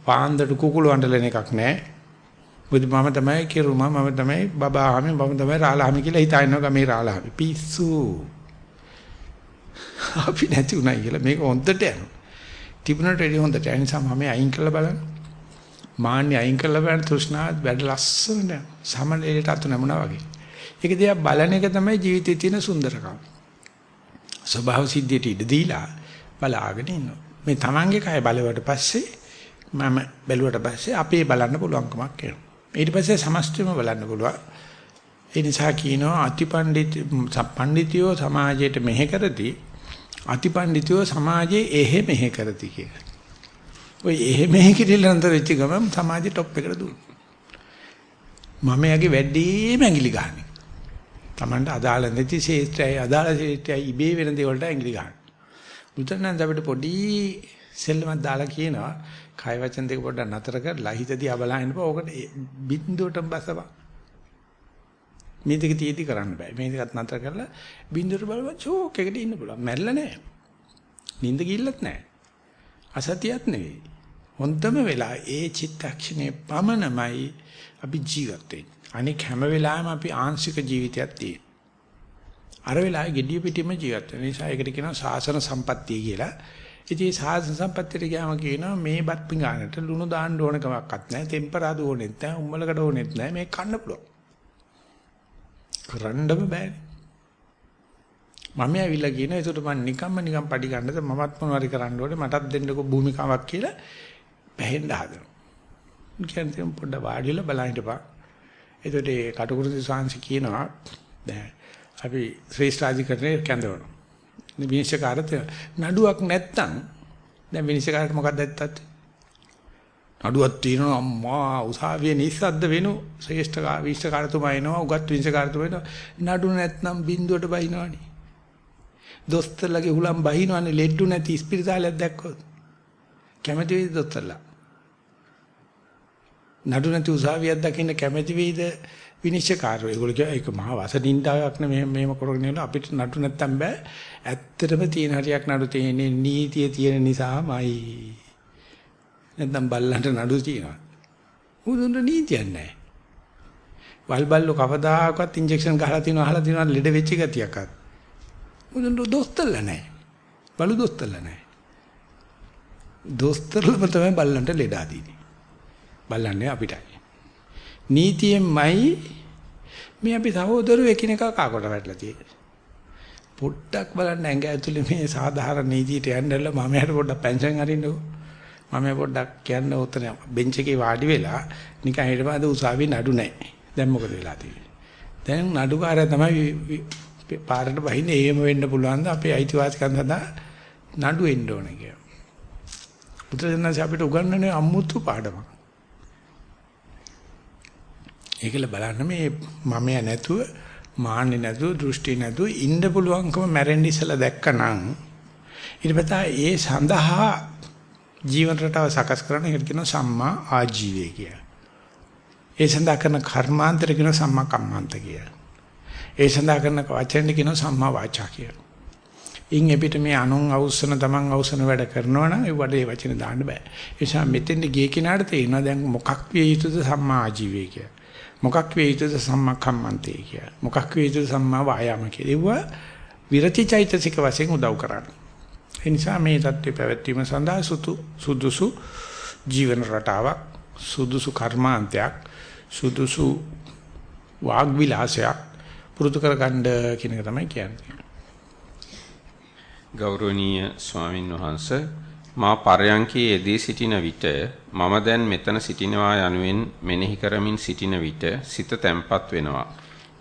පාන්දර කුකුළු අඬලන එකක් නැහැ. බුදු මම තමයි කිරුමා මම තමයි බබාහමි මම තමයි රාලහමි කියලා හිතානවා ගමේ රාලහමි පිස්සු. අපි නැති උනායි කියලා මේක හොඳට යනවා. තිබුණට වැඩි හොඳට ඒ නිසා මම අයින් කරලා බලන්න. මාන්නේ අයින් කරලා බලන්න තෘෂ්ණාවත් වැඩ ලස්සනට සමලෙලට අතු නැමුණා වගේ. ඒක දිහා බලන එක තමයි ජීවිතයේ තියෙන සුන්දරකම. ස්වභාව සිද්ධියට ඉඩ දීලා බලාගෙන ඉන්නවා. මේ Tamange කය බලවට පස්සේ මම බැලුවට පස්සේ අපේ බලන්න පුළුවන්කමක් එනවා. ඊට පස්සේ සමස්තයම බලන්න පුළුවන්. ඒ නිසා කියනවා අතිපණ්ඩිත පණ්ඩිතයෝ සමාජයට මෙහෙ කරති අතිපණ්ඩිතයෝ සමාජයේ එහෙ මෙහෙ කරති කියලා. ඔය එහෙ මෙහෙ කිරිලා අතර වෙච්ච ගමන් සමාජයේ টොප් එකට දුන්නා. මම යගේ වැඩිම ඇඟිලි ගහන්නේ. Tamanට අදාළ නැති ශේත්‍රයයි අදාළ ශේත්‍රයයි ඉබේ වෙන දේවල්ට ඇඟිලි ගන්න. බුදුරණන් අපිට පොඩි සෙල්ලමක් දාලා කියනවා කය වචන දෙක පොඩ්ඩක් නතර කරලා හිත දිහා බලහින්න බෑ. ඕකට බින්දුවටම බසපන්. මේ දෙක තීටි කරන්න බෑ. මේ දෙකත් නතර කරලා බින්දුවට බලපන් චෝක් එකට ඉන්න පුළුවන්. මැරෙලා නෑ. නිින්ද ගිල්ලත් නෑ. අසතියත් නෙවෙයි. හොඳම වෙලා ඒ චිත්තක්ෂණේ පමණමයි අපි ජීවත් වෙන්නේ. අනික හැම වෙලාවෙම අපි ආංශික ජීවිතයක් තියෙන. අර වෙලාවේ gediya pitima ජීවත් වෙන නිසා ඒකට කියනවා සාසන සම්පත්තිය කියලා. ඉතින් සාසන සම්පත්තියට ගියාම කියනවා මේ බත් පිඟානට ලුණු දාන්න ඕන කමක්වත් නැහැ. ටෙම්පරාදු ඕනෙත් නැහැ. උම්මලකට ඕනෙත් නැහැ. මේක කන්න පුළුවන්. කරන්නම බෑනේ. මම ඇවිල්ලා කියන ඒකට මම නිකම්ම නිකම් පඩි ගන්නද මමත් මොනවාරි කරන්න ඕනේ මටත් දෙන්නකො භූමිකාවක් කියලා පැහෙන්න හදනවා. කියන්නේ පොඩ්ඩ වාඩිලා බලන්න ඉපා. එතකොට ඒ කටුකුරුදි සාංශ කියනවා දැන් අපි ශ්‍රේෂ්ඨාධිකරණය කැඳවනවා. විනිශ්චයකාරත නඩුවක් නැත්තම් දැන් විනිශ්චයකාරට මොකක්ද ඇත්තත්? නඩුවක් තියෙනවා අම්මා උසාවියේ නිස්සද්ද වෙනු ශ්‍රේෂ්ඨ විනිශ්චයකාරතුමා එනවා උගත් විනිශ්චයකාරතුමා එනවා නඩු නැත්නම් බින්දුවට බහිනවනේ. දොස්තරලගේ හුලම් බහිනවනේ ලෙඩ්ඩු නැති ස්පිරිතාලයක් දැක්කොත්. කැමති වෙයිද දොස්තරලා? නඩු නැති උසාවියක් දකින්න කැමති වෙයිද විනිශ්චයකාරයෝ? ඒගොල්ලෝ කියයි ඒක මහා වසනින්දාවක් නෙමෙයි මෙහෙම කරගෙන ඉන්න අපිට නඩු නැත්තම් බෑ. ඇත්තටම තියෙන හරියක් නඩු තියෙන්නේ නීතිය තියෙන නිසාමයි. නැත්නම් බල්ලන්ට නඩු තියෙනවා. උදුන්ට නීතියක් නැහැ. වල්බල්ලෝ කවදාකවත් ඉන්ජෙක්ෂන් ගහලා තියනවා අහලා තියනවා ලෙඩ වෙච්ච ගතියක්වත්. උදුන්ට දොස්තරලා නැහැ. බලු දොස්තරලා නැහැ. දොස්තරලම තමයි බල්ලන්ට ලෙඩ අදින්නේ. බල්ලන්නේ අපිටයි. නීතියෙන්මයි මේ අපි සහෝදරයෝ එකිනෙකා කාකට වැටලා තියෙන්නේ. පොඩ්ඩක් බලන්න ඇඟ ඇතුලේ මේ සාධාරණ නීතියට යන්නදලා මම යට පොඩ්ඩක් පෙන්ෂන් අරින්නකෝ. මම පොඩ්ඩක් කියන්න උතන බෙන්ච් එකේ වාඩි වෙලා නිකන් හිටපද උසාවියේ නඩු නැහැ. දැන් මොකද වෙලා තියෙන්නේ? දැන් නඩුකාරය තමයි පාරට බහින්නේ එහෙම වෙන්න පුළුවන් ද අපේ අයිතිවාසිකම් සඳහා නඩු එන්න ඕනේ කියලා. බුදුරජාණන් අපිට උගන්වන්නේ අමුතු පාඩමක්. ඒකල බලන්න මේ මමයා නැතුව මාන්නේ නැතුව දෘෂ්ටි නැතුව ඉන්න පුළුවන්කම මැරෙන්න ඉස්සලා දැක්කනම් ඊට පස්සේ ඒ සඳහා ජීවන රටාව සකස් කරන එකට කියනවා සම්මා ආජීවය කියලා. ඒ සඳහා කරන කර්මාන්තර කියනවා සම්මා කම්මාන්ත කියලා. ඒ සඳහා කරන වචන කියනවා සම්මා වාචා කියලා. ඉන් එපිට මේ අනුන් අවුස්සන තමන් අවුස්සන වැඩ කරනවා නම් ඒ වඩේ වචන දාන්න බෑ. ඒ නිසා මෙතෙන්ද ගිය කෙනාට තේරෙනවා දැන් මොකක් විය යුතුද සම්මා ආජීවය කියලා. මොකක් වේ යුතුද සම්මා කම්මන්තේ කියලා. මොකක් වේ යුතුද සම්මා වායාම කියලා. ඒවා විරති චෛතසික වශයෙන් උදව් කරන්නේ. ඒ නිසා මේ தත්ත්වය පැවැත්වීම සඳහා සුතු සුදුසු ජීවන රටාවක් සුදුසු කර්මාන්තයක් සුදුසු වාග් විලාසයක් පුරුදු කරගන්න කියන එක තමයි කියන්නේ. ගෞරවනීය ස්වාමින් වහන්සේ මා පරයන්කේ යෙදී සිටින විට මම දැන් මෙතන සිටිනවා යනුවෙන් මෙනෙහි කරමින් සිටින විට සිත තැම්පත් වෙනවා.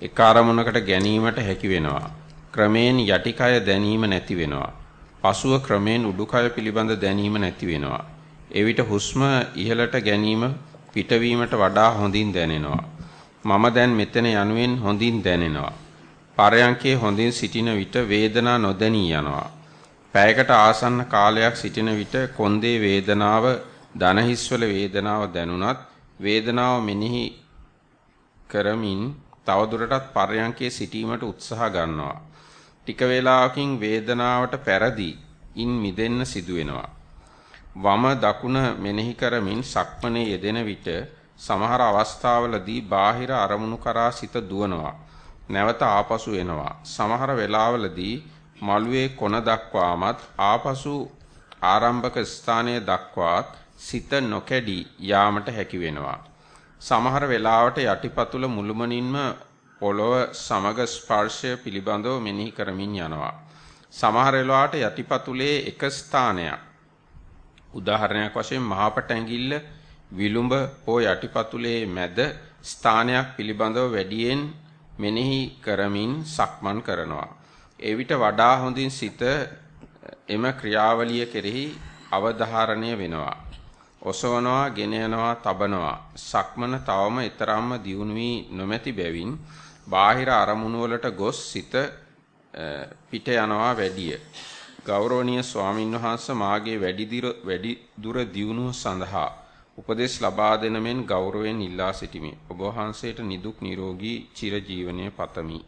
එක අරමුණකට ගැනීමට හැකි වෙනවා. ක්‍රමයෙන් යටිකය දැනීම නැති වෙනවා. පසුව ක්‍රමයෙන් උඩුකය පිළිබඳ දැනීම නැති වෙනවා. එවිට හුස්ම ඉහළට ගැනීම පිටවීමට වඩා හොඳින් දැනෙනවා. මම දැන් මෙතන යනුවෙන් හොඳින් දැනෙනවා. පරයන්කේ හොඳින් සිටින විට වේදනා නොදැනී යනවා. පැයකට ආසන්න කාලයක් සිටින විට කොන්දේ වේදනාව, දනහිස්වල වේදනාව දැනුණත් වේදනාව මෙනෙහි කරමින් තවදුරටත් පර්යංකයේ සිටීමට උත්සාහ ගන්නවා. ටික වේලාවකින් වේදනාවට පෙරදී ඉන් මිදෙන්න සිදු වෙනවා. වම දකුණ මෙනෙහි කරමින් සක්මනේ යෙදෙන විට සමහර අවස්ථාවලදී බාහිර අරමුණු කරා සිත දුවනවා. නැවත ආපසු එනවා. සමහර වෙලාවලදී මළුවේ කොන දක්වාමත් ආපසු ආරම්භක ස්ථානයේ දක්වාත් සිත නොකැඩි යාමට හැකි වෙනවා. සමහර වෙලාවට යටිපතුල මුළුමනින්ම පොළොව සමග ස්පර්ශය පිළිබඳව මෙනෙහි කරමින් යනවා. සමහර වෙලාවට යටිපතුලේ එක ස්ථානයක් උදාහරණයක් වශයෙන් මහපට ඇඟිල්ල විලුඹ හෝ යටිපතුලේ මැද ස්ථානයක් පිළිබඳව වැඩියෙන් මෙනෙහි කරමින් සක්මන් කරනවා. එවිට වඩා හොඳින් සිත එම ක්‍රියාවලිය කෙරෙහි අවධාරණය වෙනවා. ඔසවනවා, ගෙන යනවා, තබනවා. සක්මන තවම ඊතරම්ම දියුණු වී නොමැති බැවින් බාහිර අරමුණු වලට ගොස් සිත පිට යනවා වැඩිය. ගෞරවනීය ස්වාමින්වහන්සේ මාගේ වැඩි දුර දියුණුව සඳහා උපදෙස් ලබා දෙන මෙන් ගෞරවයෙන් ඉල්ලා සිටිමි. ඔබ වහන්සේට නිදුක් නිරෝගී චිරජීවනයේ පතමි.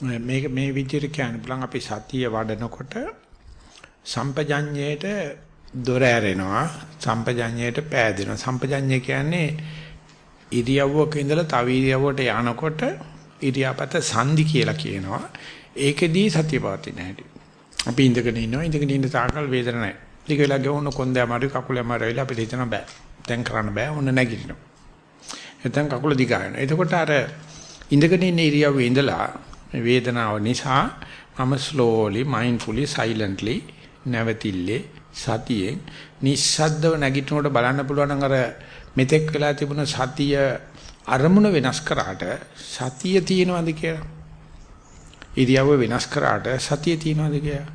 මේක මේ විදිහට කියන්න පුළුවන් අපි සතිය වඩනකොට සම්පජඤ්ඤයට දොර ඇරෙනවා සම්පජඤ්ඤයට පෑදෙනවා. සම්පජඤ්ඤය කියන්නේ ඉරියව්වක ඉඳලා තව ඉරියව්වට යනකොට ඉරියාපත සංදි කියලා කියනවා. ඒකෙදී සතිය පවතින හැටි අපි ඉඳගෙන ඉන්නවා ඉඳගෙන ඉන්න තාකල් වේදන නැහැ. ටික වෙලා ගෙවුන කොන්දේ අමාරු කකුල අමාරු වෙලා අපිට හිතන බෑ. දැන් කරන්න බෑ ඔන්න නැගිටිනවා. නැත්නම් කකුල දිගා වෙනවා එතකොට අර ඉඳගෙන ඉන්න ඉරියව්වේ ඉඳලා වේදනාව නිසා මම slowly mindfully silently නැවතිල්ලේ සතියෙන් නිස්සද්දව නැගිටිනකොට බලන්න පුළුවන් නම් අර මෙතෙක් වෙලා තිබුණ සතිය අරමුණ වෙනස් කරාට සතිය තියෙනවද කියලා. ඉරියව්ව වෙනස් කරාට සතිය තියෙනවද කියලා.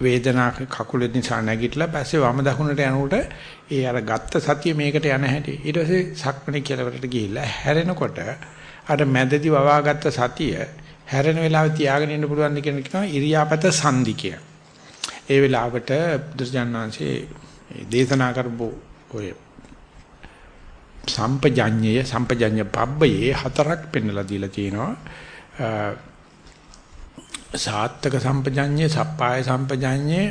වේදනාවක කකුල නිසා නැගිටලා පස්සේ වම දකුණට යනකොට ඒ අර ගත්ත සතිය මේකට යන හැටි. ඊට පස්සේ සක්මණේ කෙලවරට ගිහිල්ලා හැරෙනකොට අර මැදදී වවාගත්ත සතිය හැරෙන වෙලාවෙ තියාගෙන ඉන්න පුළුවන් ද කියන කියනවා ඉරියාපත සංදි කිය. ඒ වෙලාවට දුර්ජන්නාංශේ දේශනා කරපු ඔය සම්පජඤ්ඤය සම්පජඤ්ඤ පබ්බයේ හතරක් පෙන්වලා දීලා තියෙනවා. සාත්තක සම්පජඤ්ඤය, සප්පාය සම්පජඤ්ඤය,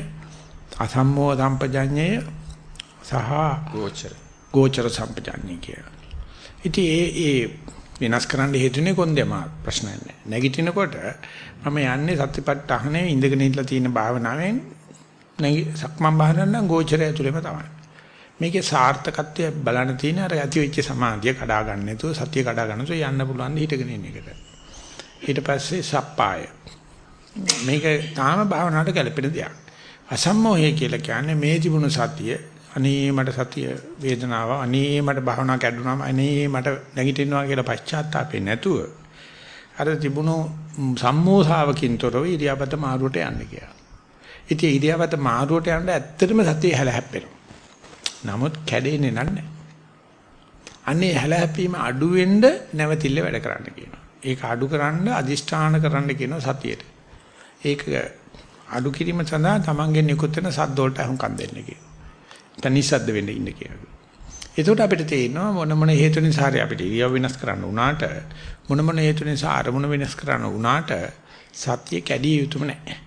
අසම්මෝහ සම්පජඤ්ඤය සහ ගෝචර ගෝචර සම්පජඤ්ඤය කිය. ඉතින් ඒ ඒ වෙනස් කරන්න හේතුනේ කොන්දේම ප්‍රශ්නයක් නැහැ. නැගිටිනකොට මම යන්නේ සත්‍යපට්ඨානේ ඉඳගෙන ඉඳලා තියෙන භාවනාවෙන් නැගි සක්මන් භාවනාවෙන් නම් ගෝචරය ඇතුළේම තමයි. මේකේ සාර්ථකත්වය බලන්න තියෙන අර ඇති වෙච්ච සමාධිය කඩා ගන්න නැතුව සතිය කඩා ගන්න නැතුව යන්න පුළුවන් ද හිටගෙන ඉන්න එකට. ඊට පස්සේ සප්පාය. මේක තාම භාවනාවට ගැලපෙන දෙයක්. අසම්මෝහය කියලා කියන්නේ මේ තිබුණු සතිය අනේ මට සතිය වේදනාව අනේ මට භාවනා කැඩුනාම අනේ මට නැගිටිනවා කියලා පශ්චාත්තාපේ නැතුව අර තිබුණු සම්මෝසාවකින් තොරව ඉරියාපත මාරුවට යන්න කියලා. ඉතින් ඉරියාපත මාරුවට යන්න ඇත්තටම සතිය හැලහැප්පෙනවා. නමුත් කැඩෙන්නේ නැහැ. අනේ හැලහැප්පීම අඩු වෙන්න නැවතිල්ල වැඩ කරන්න කියනවා. ඒක අඩු කරන්න අදිෂ්ඨාන කරන්න කියනවා සතියට. ඒක අඩු කිරීම සඳහා තමන්ගෙන් නිකුත් වෙන සද්ද වලට අහුම්කම් දෙන්න කියනවා. තනිසද්ද වෙන්න ඉන්න කියනවා. එතකොට අපිට තේරෙනවා මොන මොන හේතු නිසා අපිට ඉරියව් වෙනස් කරන්න උනාට මොන මොන හේතු නිසා අරමුණ වෙනස් කරන්න උනාට සත්‍ය කැඩිය යුතුම නැහැ.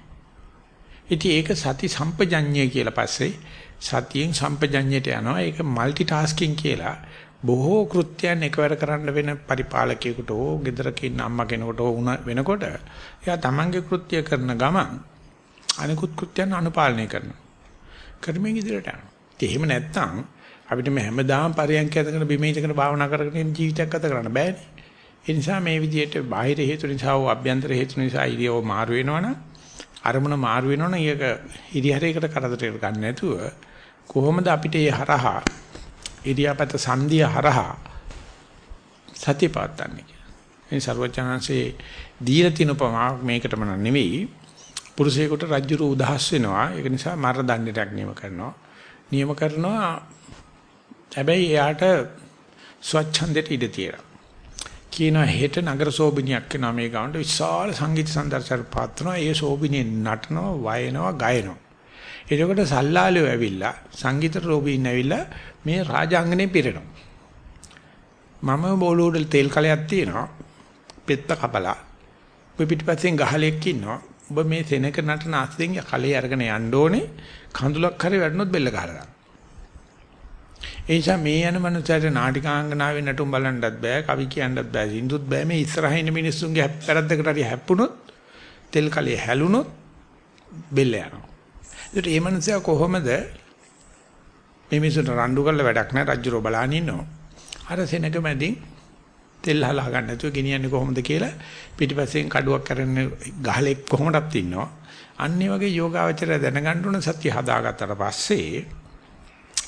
ඉතින් ඒක සති සම්පජඤ්ඤය කියලා පස්සේ සතියෙන් සම්පජඤ්ඤයට යනවා. ඒක মালටි ටාස්කින් කියලා බොහෝ කෘත්‍යයන් එකවර කරන්න වෙන පරිපාලකයෙකුට හෝ ගෙදරක ඉන්න අම්මා කෙනෙකුට හෝ වෙනකොට එයා තමන්ගේ කෘත්‍ය කරන ගමන් අනිකුත් කෘත්‍යයන් අනුපාලනය කරනවා. කර්මයෙන් ඉදිරියට යනවා. එහෙම නැත්නම් අපිට මේ හැමදාම පරියන්ක ඇතගෙන බිමේජකට භාවනා කරගෙන ඉන්න ජීවිතයක් ගත කරන්න බෑනේ. ඒ නිසා මේ විදිහට බාහිර හේතු නිසා හෝ අභ්‍යන්තර හේතු නිසා ඉරියව මාරු වෙනවනම් අරමුණ මාරු වෙනවනම් ඒක ඉරිහරයකට කරදරයකට ගන්න නැතුව කොහොමද අපිට මේ හරහා ඉරියාපත සංදිය හරහා සතිය පවත්න්නේ කියලා. මේ ਸਰවඥාන්සේ දීලා තින උපමාවක් මේකටම නෙවෙයි. පුරුෂයෙකුට රජ්ජුරු උදහස් වෙනවා. ඒක නිසා මර දණ්ඩයක් නියම කරනවා. නියම කරනවා හැබැයි එයාට ස්වච්ඡන්දයට ඉඩ තියෙනවා. කියනවා හෙට නගර සෝබිනියක් වෙනවා මේ ගාමට විශාල සංගීත සම්දර්ශනයක් පාත්‍රනවා. ඒ සෝබිනිය නටනවා, වයනවා, ගයනවා. එතකොට සල්ලාලියෝ ඇවිල්ලා සංගීත රෝබීන් ඇවිල්ලා මේ රාජාංගනේ පිරෙනවා. මම බෝලුවඩ තෙල් කලයක් තියෙනවා. පෙත්ත කපලා. ඔය පිටිපස්සෙන් ගහලෙක් ඉන්නවා. ඔබ මේ සෙනක නටන අස්තෙන් කලේ අරගෙන යන්න ඕනේ. කඳුලක් හරි වැටුනොත් බෙල්ල ගහලා දාන්න. ඒ නිසා මේ යන මනුස්සයට නාටිකාංගනාවේ නටුම් බලන්නත් බෑ, කවි කියන්නත් බෑ, සින්දුත් බෑ. මේ ඉස්සරහින් මිනිස්සුන්ගේ පැරද්දකට හරි හැප්පුණොත්, තෙල් කලේ හැලුනොත් බෙල්ල යනවා. ඒකට මේ මනුස්සයා කොහොමද මේ මිනිස්සුන්ට රණ්ඩු කරලා වැඩක් නැහැ, රජ්ජුරෝ බලන් ඉන්නවා. අර සෙනක මැදින් තෙල් හලා ගන්න නැතුව ගෙනියන්නේ කොහොමද කියලා පිටිපස්සෙන් කඩුවක් කරන ගහලෙක් කොහොමදත් ඉන්නවා. අන්න වගේ යෝගාවචරය දැනගන්න ඕන සත්‍ය හදාගත්තට පස්සේ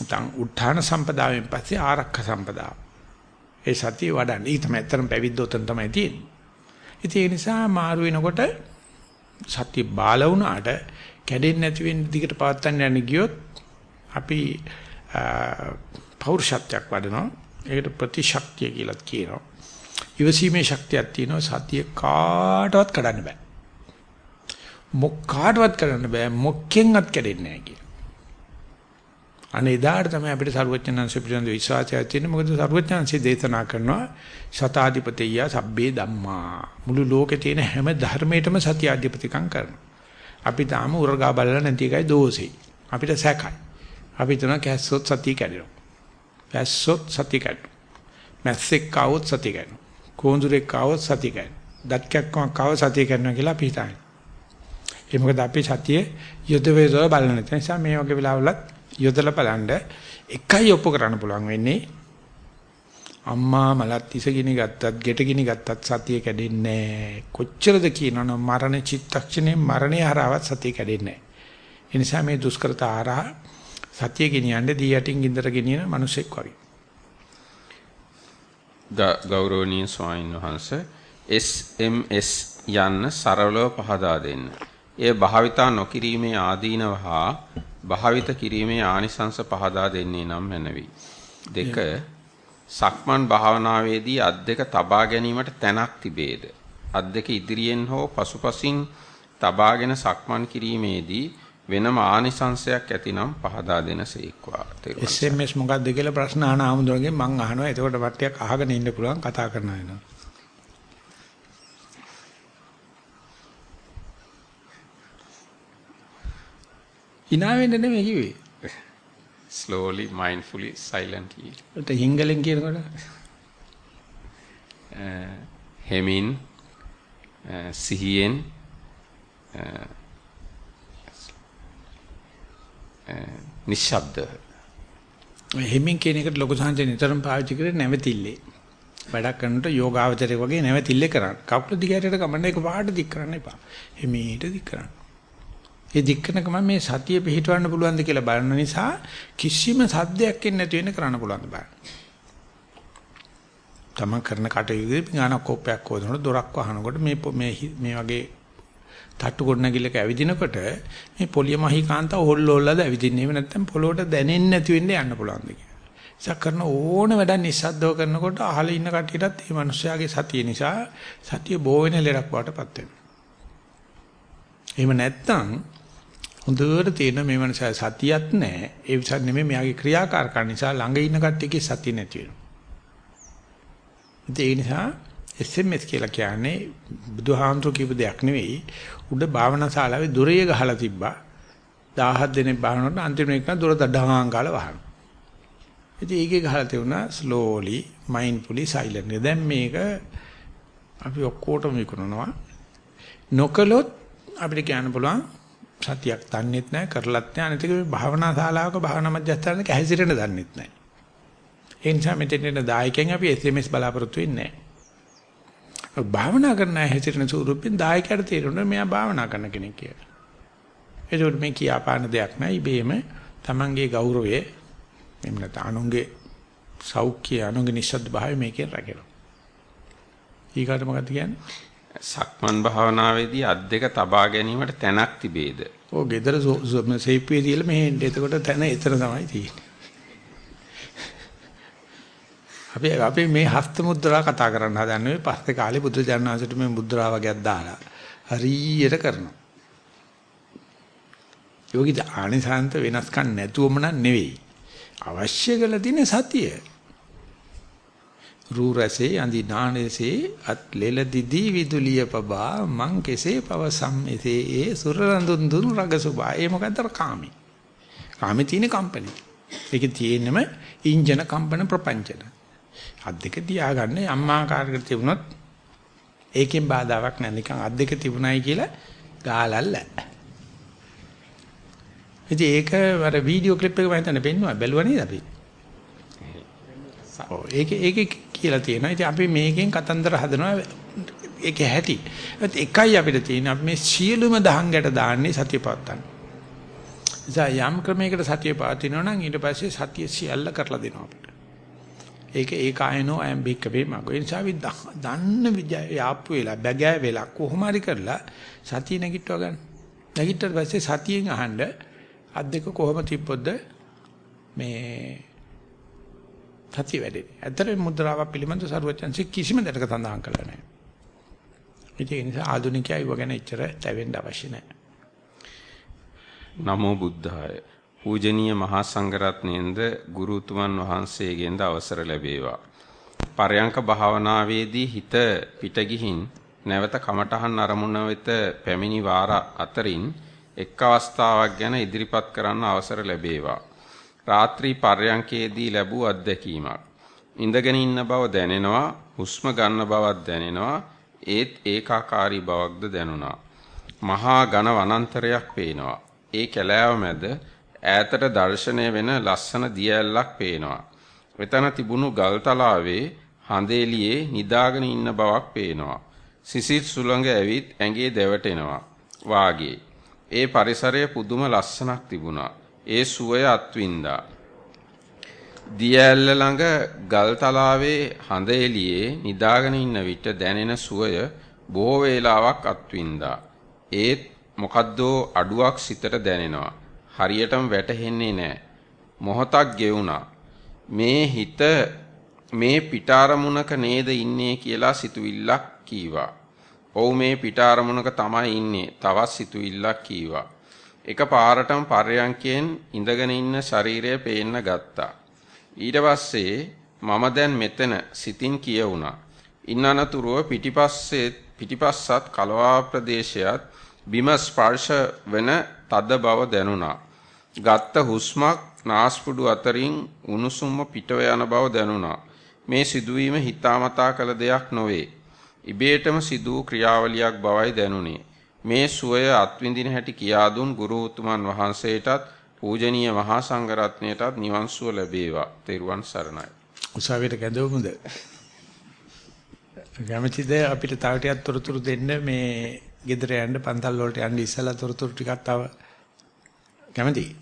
නැත්නම් උත්ථාන සම්පදායෙන් පස්සේ ආරක්ෂ සම්පදාව. ඒ සතිය වඩන්න. ඊ තමයි අතරම පැවිද්දොතන තමයි තියෙන්නේ. ඉතින් ඒ නිසා මාරු වෙනකොට සත්‍ය බාල වුණාට කැඩෙන්නේ නැති වෙන්න දිගට පවත්තන්න යන්න ගියොත් අපි පෞරුෂත්වයක් වඩනවා. ඒකට ප්‍රතිශක්තිය කියලා කියනවා. ඉවසීමේ ශක්තියක් තියෙනවා සතිය කාටවත් කඩන්න බෑ. මොක් කාටවත් කරන්න බෑ මොකෙන්වත් කැඩෙන්නේ නැහැ කියන. අනේ එදාට තමයි අපිට සරුවචනංශ පිළිබඳ විශ්වාසය තියෙන්නේ මොකද සරුවචනංශي දේශනා කරනවා සතාධිපතිය සබ්බේ ධම්මා මුළු ලෝකේ තියෙන හැම ධර්මයකටම සතියාධිපතිකම් කරනවා. අපි තාම උරගා බලලා නැති එකයි දෝෂේ. අපිට සැකයි. අපි හිතනවා කැස්සොත් සතිය කැඩෙනවා. පැස්සොත් සතිය කැඩෙනවා. මැස්සෙක් ආවොත් සතිය කැඩෙනවා. කෝඳුරෙක් ආවොත් සතිය කැඩෙනවා. දත් කැක්කමක් ආවොත් සතිය කැඩෙනවා කියලා අපි හිතන්නේ. ඒ මොකද අපි සතිය යොද වේදවල බලන නිසා මේ වගේ වෙලාවලත් යොදලා බලන්න එකයි ඔප්පු කරන්න පුළුවන් වෙන්නේ. අම්මා මලත් ඉසගිනි ගත්තත් ගෙටගිනි ගත්තත් සතිය කැඩෙන්නේ කොච්චරද කියනවනම් මරණ චිත්තක්ෂණේ මරණය හරවත් සතිය කැඩෙන්නේ ඒ නිසා මේ දුෂ්කරතා ආරහ සතිය ගෙනියන්නේ දී යටින් ගින්දර ගෙනියන මිනිසෙක් වගේ. ගෞරවනීය ස්වාමීන් වහන්සේ SMS යන්න සරලව පහදා දෙන්න. එය භාවිතා නොකිරීමේ ආදීනව හා භාවිත කිරීමේ ආනිසංස පහදා දෙන්නේ නම් මැනවි. දෙක සක්මන් භාවනාවේදී අත් දෙක තබා ගැනීමට තැනක් තිබේද? අත් දෙක ඉදිරියෙන් හෝ පසුපසින් තබාගෙන සක්මන් කිරීමේදී වෙනම ආනිසංශයක් ඇතිනම් පහදා දෙනසේක්වා. SMS මොකක්ද කියලා ප්‍රශ්න අහන ආමුදුරගෙන් මම අහනවා. එතකොට වට්ටියක් අහගෙන ඉන්න පුළුවන් කතා කරන්න වෙනවා. Hina වෙන්න නෙමෙයි කිව්වේ. slowly mindfully silently. ඒත් හිංගලෙන් කියනකොට හෙමින් සිහියෙන් නිශ්ශබ්ද. හෙමින් කියන එකට ලොකු සංජය නිතරම පාවිච්චි කරේ නැවතිල්ලේ. වැඩක් කරනකොට යෝගාවචරයක් වගේ නැවතිල්ලේ කරන්න. කකුල දිගට ගමන එක පාට දික් කරන්න එපා. හෙමීට දික් කරන්න. ඒ දික්කනකම මේ සතිය පිහිටවන්න පුළුවන්ද කියලා බලන නිසා කිසිම සද්දයක් එන්නේ නැති වෙන්න කරන්න පුළුවන් බලන්න. තමන් කරන කටයුතු පිඟාන කෝපයක් හොදනකොට දොරක් වහනකොට මේ මේ මේ වගේ තට්ටු ගොඩනැගිල්ලක ඇවිදිනකොට මේ පොලිය මහීකාන්ත හොල්ලෝල්ලාද ඇවිදින්නේ. එහෙම නැත්නම් පොළොවට දැනෙන්නේ නැති වෙන්න යන්න පුළුවන්ද කියලා. ඉතින් කරන ඕන වැඩක් නිස්සද්දව කරනකොට අහල ඉන්න කට්ටියටත් මේ මිනිස්යාගේ සතිය නිසා සතිය බෝ වෙන ලෙඩක් වටපත් වෙනවා. එහෙම නැත්නම් හොඳට තේරෙන මේ මනසයි සතියක් නැහැ. ඒ නිසා නෙමෙයි මෙයාගේ ක්‍රියාකාරකම් නිසා ළඟ ඉන්න කට්ටියගේ සතිය නැති වෙනවා. ඒ නිසා SMS කියලා කියන්නේ බුදුහාමුදුරු කියපු දෙයක් නෙවෙයි. උඩ භාවනා ශාලාවේ දොරේ ගහලා තිබ්බා. 17 දෙනෙක් බානනකොට අන්තිම එක දොර දඩහාන් ගාලා වහන. ඉතින් ඒකේ ගහලා තියුණා slowly mindfully silently. දැන් මේක අපි ඔක්කොටම විකුණනවා. නොකලොත් අපිට කියන්න පුළුවන් සතියක් දන්නෙත් නැහැ කරලත් නැහැ අනිත් එක භාවනා ශාලාවක භාවනා මධ්‍යස්ථානක හැසිරෙන්න දන්නෙත් නැහැ. ඒ නිසා මෙතෙන් එන දායකයන් අපි SMS බලාපොරොත්තු වෙන්නේ නැහැ. භාවනා කරන හැසිරෙන ස්වරූපෙන් දායකයට තේරෙනවා මෙයා භාවනා කරන කෙනෙක් කියලා. ඒකෝට මේ කියාපාන දෙයක් නෑ ඉබේම Tamange ගෞරවය එහෙම නැත්නම් අනුන්ගේ සෞඛ්‍ය අනුන්ගේ නිශ්ශබ්ද භාවය මේකෙන් රැකෙනවා. ඊකට මොකක්ද කියන්නේ? සක්මන් භාවනාවේදී අත් දෙක තබා ගැනීමට තැනක් තිබේද? ඔව් gedara සේප්පුවේ තියලා මෙහෙන් එතකොට තැන එතන තමයි තියෙන්නේ. අපි අපි මේ හස්ත මුද්‍රා කතා කරන්න හදන්නේ පස්සේ කාලේ බුද්ධ ජානනාසයට මේ මුද්‍රා වගේක් දාලා හරියට කරනවා. යෝගී ආනිසාන්ත වෙනස්කම් නැතුවම නෙවෙයි. අවශ්‍ය කළ දින සතිය. රූ රසේ අඳි නානසේ අත් ලෙල දිදී විදුලිය පබා මං කෙසේ පවසම් එසේ ඒ සුරරඳුන් දුන් රගසුබා ඒ මොකද්ද කාමී? කාමේ තියෙන කම්පැනි ඒකේ තියෙනම ඉන්ජන කම්පන ප්‍රපංචන. අත් දෙක තියාගන්න අම්මාකාරකට තිබුණොත් ඒකෙන් බාධාවක් නැහැ. නිකන් අත් දෙක තිබුණයි කියලා ගාලල්ල. ඉතින් ඒක අර වීඩියෝ ක්ලිප් එක මම හිතන්නේ පෙන්නුවා බැලුවා නේද අපි? ඔව් ඒකේ ඒකේ කියලා තියෙනවා. ඉතින් අපි මේකෙන් කතන්දර හදනවා ඒකේ හැටි. ඒත් එකයි අපිට තියෙන්නේ අපි මේ සියලුම දහංගට දාන්නේ සතිය පවත්තන්න. නිසා යම් ක්‍රමයකට සතිය පවතිනවා නම් ඊට පස්සේ සතිය සියල්ල කරලා දෙනවා අපිට. ඒක ඒකායනෝ අයම් බික්කවේ මගෝ. ඒ නිසා අපි දන්න යාප්පු වෙලා බැගෑ වෙලා කොහොම හරි කරලා සතිය නැගිටව ගන්න. නැගිට්ටට පස්සේ සතියෙන් අහන්න අත් දෙක කොහොම තිබ්බොත්ද මේ සතිය වැඩෙන්නේ. ඇත්තට මුද්‍රාව පිළිබඳ සරුවචන්සි කිසිම දෙයක සඳහන් කරලා නැහැ. ඒ නිසා ආධුනිකයා ඉව ගැන එච්චර තැවෙන්න අවශ්‍ය නැහැ. නමෝ බුද්ධාය. පූජනීය මහා සංඝරත්නයෙන්ද ගුරුතුමන් වහන්සේගෙන්ද අවසර ලැබේවා. පරයන්ක භාවනාවේදී හිත පිට ගිහින් නැවත කමඨහන් අරමුණ වෙත පැමිණි වාර අතරින් එක් අවස්ථාවක් ගැන ඉදිරිපත් කරන්න අවසර ලැබේවා. රාත්‍රී පර්යංකයේදී ලැබූ අත්දැකීමක්. ඉඳගෙන ඉන්න බව දැනෙනවා, හුස්ම ගන්න බවක් දැනෙනවා, ඒත් ඒකාකාරී බවක්ද දැනුණා. මහා ඝන වනාන්තරයක් පේනවා. ඒ කැලෑව මැද ඈතට දැర్శණය වෙන ලස්සන දියැලක් පේනවා. එතන තිබුණු ගල්තලාවේ හඳේලියේ නිදාගෙන ඉන්න බවක් පේනවා. සිසිල් සුළඟ ඇවිත් ඇඟේ දැවටෙනවා. වාගේ. ඒ පරිසරය පුදුම ලස්සනක් තිබුණා. ඒ සුවය අත්විඳා. දියැල්ල ළඟ ගල්තලාවේ හඳේලියේ නිදාගෙන ඉන්න විට දැනෙන සුවය බොහෝ වේලාවක් අත්විඳා. ඒත් මොකද්දෝ අඩුවක් සිතට දැනෙනවා. හරියටම වැටහෙන්නේ නැහැ. මොහොතක් ගෙවුණා. මේ හිත මේ පිටාරමුණක නේද ඉන්නේ කියලා සිතුවිල්ලක් කීවා. ඔව් මේ පිටාරමුණක තමයි ඉන්නේ. තවත් සිතුවිල්ලක් කීවා. එක පාරටම පර්යංකයෙන් ඉඳගෙන ඉන්න ශරීරය පේන්න ගත්තා. ඊට පස්සේ මම දැන් මෙතන සිතින් කියවුණා. ඉන්න අනතුරුව පිටිපස්සේ පිටිපස්සත් කලවා ප්‍රදේශයත් බිම ස්පර්ශ වෙන තද බව දැනුණා. ගත්ත හුස්මක් නාස්පුඩු අතරින් උණුසුම පිටව යන බව දැනුණා. මේ සිදුවීම හිතාමතා කළ දෙයක් නොවේ. ඉබේටම සිදු ක්‍රියාවලියක් බවයි දැනුනේ. මේ සුවය අත්විඳින හැටි කියා දුන් ගුරු උතුමන් වහන්සේටත් පූජනීය මහා සංඝරත්නයටත් නිවන් සුව ලැබේවා. තෙරුවන් සරණයි. උසාවියට කැඳවමුද? කැමැතිද අපිට තව ටිකක් තොරතුරු දෙන්න මේ ගෙදර යන්න පන්තල් වලට යන්න ඉස්සලා තොරතුරු ටිකක් තව කැමැතියි?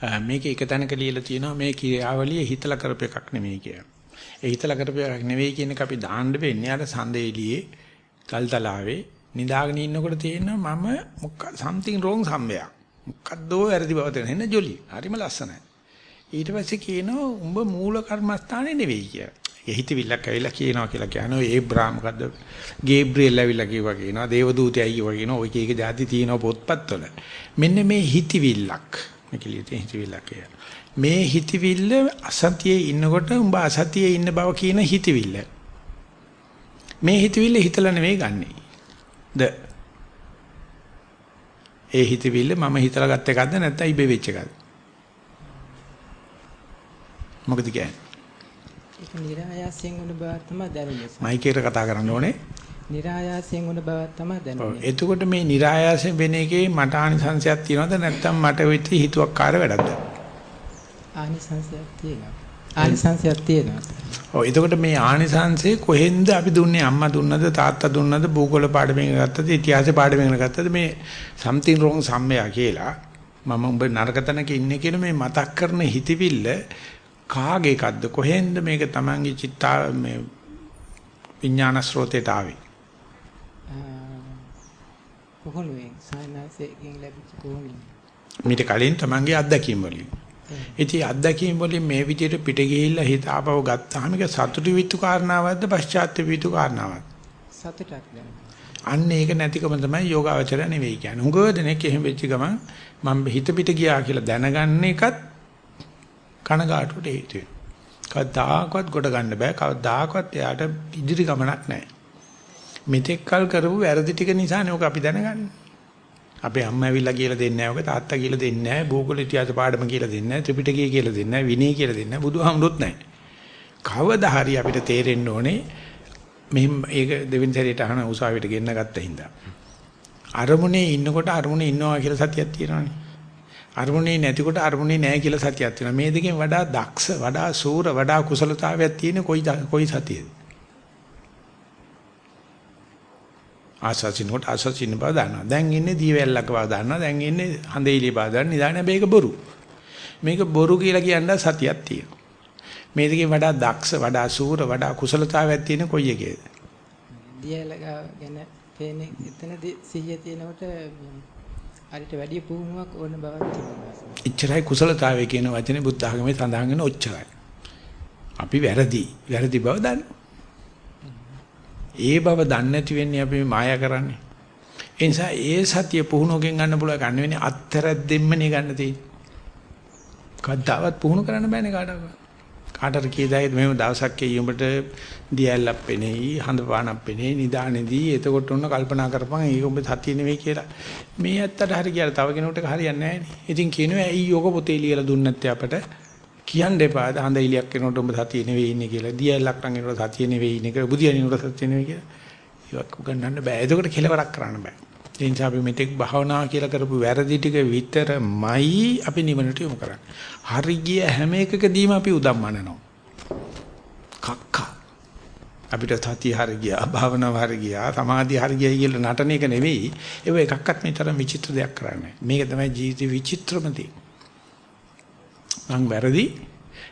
මේක එක තැනක ලියලා තියෙනවා මේ ක්‍රියාවලිය හිතලා කරපු එකක් නෙමෙයි කියලා. ඒ හිතලා කරපු එකක් නෙවෙයි කියන එක අපි දාන්න වෙන්නේ අර සඳේලියේ කල්තලාවේ නිදාගෙන ඉන්නකොට තියෙනවා මම මොකක් something wrong සම්බයක්. මොකද්දෝ වැරදි බව තේරෙන එන්න ජොලි. හරිම ලස්සනයි. ඊට පස්සේ කියනවා උඹ මූල කර්මස්ථානේ නෙවෙයි කියලා. ඒ හිතවිල්ලක් ඇවිල්ලා කියනවා කියලා කියනවා ඒබ්‍රාම් මොකද්ද? ගේබ්‍රියෙල් ඇවිල්ලා කිව්වා කියනවා දේවදූතයයි කිව්වා කියනවා ඔය කීක જાති තියෙනවා පොත්පත්වල. මෙන්න මේ හිතවිල්ලක් කිලිතේ හිතවිල්ලක් මේ හිතවිල්ල අසතියේ ඉන්නකොට උඹ අසතියේ ඉන්න බව කියන හිතවිල්ල. මේ හිතවිල්ල හිතලා නෙවෙයි ගන්නෙ. ද ඒ හිතවිල්ල මම හිතලා ගත්ත එකක්ද නැත්නම් ඉබේ වෙච්ච එකක්ද? මොකද කියන්නේ? ඒක નિરાයාසයෙන් වුණ බව තමයි දැනුනේ. මයිකේට කතා කරන්න ඕනේ. નિરાයාසයෙන් වුණ බව තමයි දැනෙන්නේ. එතකොට මේ નિરાයාසයෙන් වෙන එකේ මට ආනිසංශයක් තියෙනවද නැත්නම් මට වෙච්ච හිතුවක්කාර වැඩක්ද? ආනිසංශයක් තියෙනවා. ආනිසංශයක් තියෙනවා. ඔව් එතකොට මේ ආනිසංශේ කොහෙන්ද අපි දුන්නේ? අම්මා දුන්නද? තාත්තා දුන්නද? භූගෝල පාඩමෙන් ගත්තද? ඉතිහාස පාඩමෙන් ගත්තද? මේ something wrong somewhere කියලා මම උඹ නරක තැනක ඉන්නේ කියලා මේ මතක් කරන හිතවිල්ල කාගේ එකක්ද? කොහෙන්ද මේක Tamange චිත්තා මේ විඥාන ස්රෝතයට ආවේ? කොහොමද සායනාසයෙන් ලැබිච්ච කොහොමද මීට කලින් Tamange අත්දැකීම් වලින් ඉතින් අත්දැකීම් වලින් මේ විදිහට පිට ගිහිල්ලා හිත ආපහු ගත්තාම ඒක සතුටු විතු කාරණාවක්ද පශ්චාත්ත්‍ය විතු කාරණාවක්ද සතුටක් අන්න ඒක නැතිකම තමයි යෝගාවචරය නෙවෙයි කියන්නේ. හුඟ දෙනෙක් එහෙම වෙච්ච ගමන් මම හිත පිට ගියා කියලා දැනගන්න එකත් කනගාටුවට හේතු වෙනවා. කවදාකවත් ගොඩ ගන්න බෑ. කවදාකවත් එයාට ඉදිරි ගමනක් නැහැ. මෙතෙක් කල් කරපු වැරදි ටික නිසානේ ඔක අපි දැනගන්නේ. අපේ අම්මා ඇවිල්ලා කියලා දෙන්නේ නැහැ. ඔක තාත්තා කියලා දෙන්නේ නැහැ. භූගෝල ඉතිහාස පාඩම කියලා දෙන්නේ නැහැ. ත්‍රිපිටකය කියලා දෙන්නේ නැහැ. විනය කියලා දෙන්නේ නැහැ. බුදුහාමුදුරුත් නැහැ. කවදා හරි අපිට තේරෙන්න ඕනේ මෙහෙම ඒක දෙවෙනි සැරේට අහන උසාවියට ගෙන්න ගත්ත හින්දා. අරමුණේ ඉන්නකොට අරමුණේ ඉන්නවා කියලා සතියක් තියෙනවානේ. අරමුණේ නැතිකොට අරමුණේ නැහැ කියලා සතියක් තියෙනවා. මේ දෙකෙන් වඩා දක්ෂ, වඩා සූර, වඩා කුසලතාවයක් තියෙන කොයි කොයි සතියද? ආසසිනකොට ආසසින බව දන්නවා. දැන් ඉන්නේ දීවැල්ලක බව දන්නවා. දැන් ඉන්නේ හඳේලිය බව දන්නවා. නිදානේ මේක බොරු. මේක බොරු කියලා කියන්න සතියක් තියෙනවා. මේ දෙකෙන් වඩා දක්ෂ, වඩා සූර, වඩා කුසලතාවයක් තියෙන කොයි එකේද? දියලග ගැන පේන්නේ එතනදී සිහිය තියෙනකොට හරිට වැඩි පුහුණුවක් ඕන බවක් තිබුණා. එච්චරයි කුසලතාවය කියන වචනේ බුද්ධ ආගමේ සඳහන් වෙන ඔච්චරයි. අපි වැරදි. වැරදි බව දන්න. ඒ බව දන්නේ නැති වෙන්නේ අපි මායා කරන්නේ. ඒ නිසා ඒ සතිය පුහුණුවකින් ගන්න පුළුවන් ගන්න වෙන්නේ අත්තරක් දෙම්මනේ ගන්න තියෙන්නේ. කද්දාවත් පුහුණු කරන්න බෑනේ කාටවත්. කාටට කීදායිද මෙහෙම දවසක් එයි උඹට දියැලක් පෙනෙයි හඳ පානක් පෙනෙයි නිදානේදී එතකොට ඔන්න කල්පනා කරපන් ඒක උඹ සතිය නෙවෙයි කියලා මේ ඇත්තට හරි කියලා තව කෙනෙකුට හරියන්නේ නැහැ නේ ඉතින් කියනවා ඇයි යෝග පොතේ ලියලා දුන්නේ නැත්තේ අපට කියන්න එපා හඳ ඉලියක් කෙනෙකුට උඹ සතිය නෙවෙයි ඉන්නේ කියලා දියැලක් නම් එනකොට සතිය නෙවෙයි ඉන්නේ කියලා බුදියනිනකොට සතිය නෙවෙයි කියලා ඒක උගන්වන්න බෑ එතකොට කෙලවරක් කරන්න බෑ ඒ නිසා අපි මෙතෙක් භාවනා කියලා කරපු වැරදි ටික විතරමයි අපි නිවනට යොමු කරන්නේ. හරි ගිය හැම එකකදීම අපි උදම්මනනවා. කක්කා. අපිට සතිය හරි ගියා, භාවනාව හරි ගියා, සමාධිය හරි ගියා කියලා නටන එක නෙවෙයි. ඒක එකක්වත් මේ තරම් විචිත්‍ර දෙයක් කරන්නේ. මේක තමයි ජීවිතේ විචිත්‍රම දේ. මං වැරදි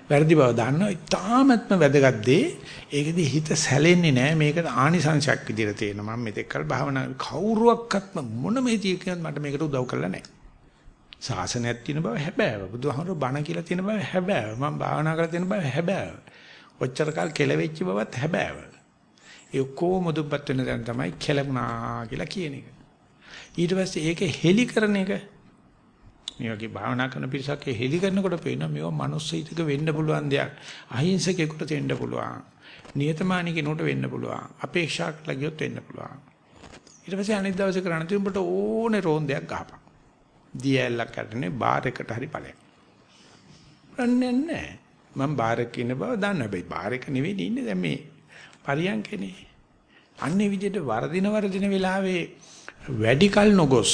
වැරදි බව දන්නවා. ඉතාමත්ම වැදගත් දේ. ඒකෙදි හිත සැලෙන්නේ නැහැ. මේක ආනිසංශයක් විදිහට තේරෙනවා. මම මෙතෙක් කල භාවනා කවුරුවක්වත්ම මොනම හේතියකින්වත් මට මේකට උදව් කරලා නැහැ. ශාසනයක් තියෙන බව හැබෑව. බුදුහාමුදුරුවෝ බණ කියලා තියෙන බව හැබෑව. මම භාවනා කරලා තියෙන බව හැබෑව. ඔච්චර කල් කෙලවෙච්ච බවත් හැබෑව. ඒ ඔක්කොම මුදුපත් වෙන දැන් තමයි කෙලුණා කියලා කියන එක. ඊට පස්සේ ඒක හෙලි කරන එක මේ වගේ භාවනා කරන පිරිසක් හෙලි කරනකොට පේනවා මේවා මනුස්ස හිතක වෙන්න පුළුවන් දෙයක්. අහිංසකෙකුට වෙන්න පුළුවන්. නියතමානී කෙනෙකුට වෙන්න පුළුවන්. අපේක්ෂා කරලා ගියොත් වෙන්න පුළුවන්. ඊට පස්සේ අනිත් දවසේ කරන්න තියෙන උඹට ඕනේ රෝන්දයක් ගහපන්. දියැලක් කරන්නේ බාර් එකට හරි ඵලයක්. රන්නේ නැහැ. මම බාර් එකේ ඉන්න බව දන්න හැබැයි බාර් එක නෙවෙයි ඉන්නේ දැන් මේ පරියන්කනේ. අන්නේ විදිහට වර්ධින වර්ධින වෙලාවේ වැඩි කල නොගොස්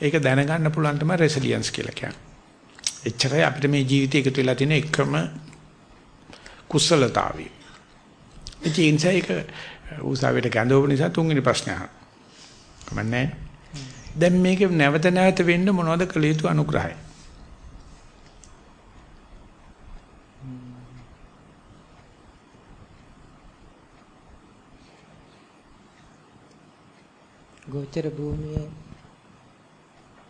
ඒක දැනගන්න පුළුවන් තමයි රෙසිලියන්ස් කියලා කියන්නේ. එච්චරයි අපිට මේ ජීවිතේ එකතු වෙලා තියෙන එකම කුසලතාවය. ඒ නිසා ඒක උසාවියට ගඳවපු නිසා තුන්වෙනි ප්‍රශ්නය අහන්න. කමන්නේ. දැන් මේක නැවත නැවත වෙන්න මොනවද කළ යුතු අනුග්‍රහය? ගෝචර භූමියේ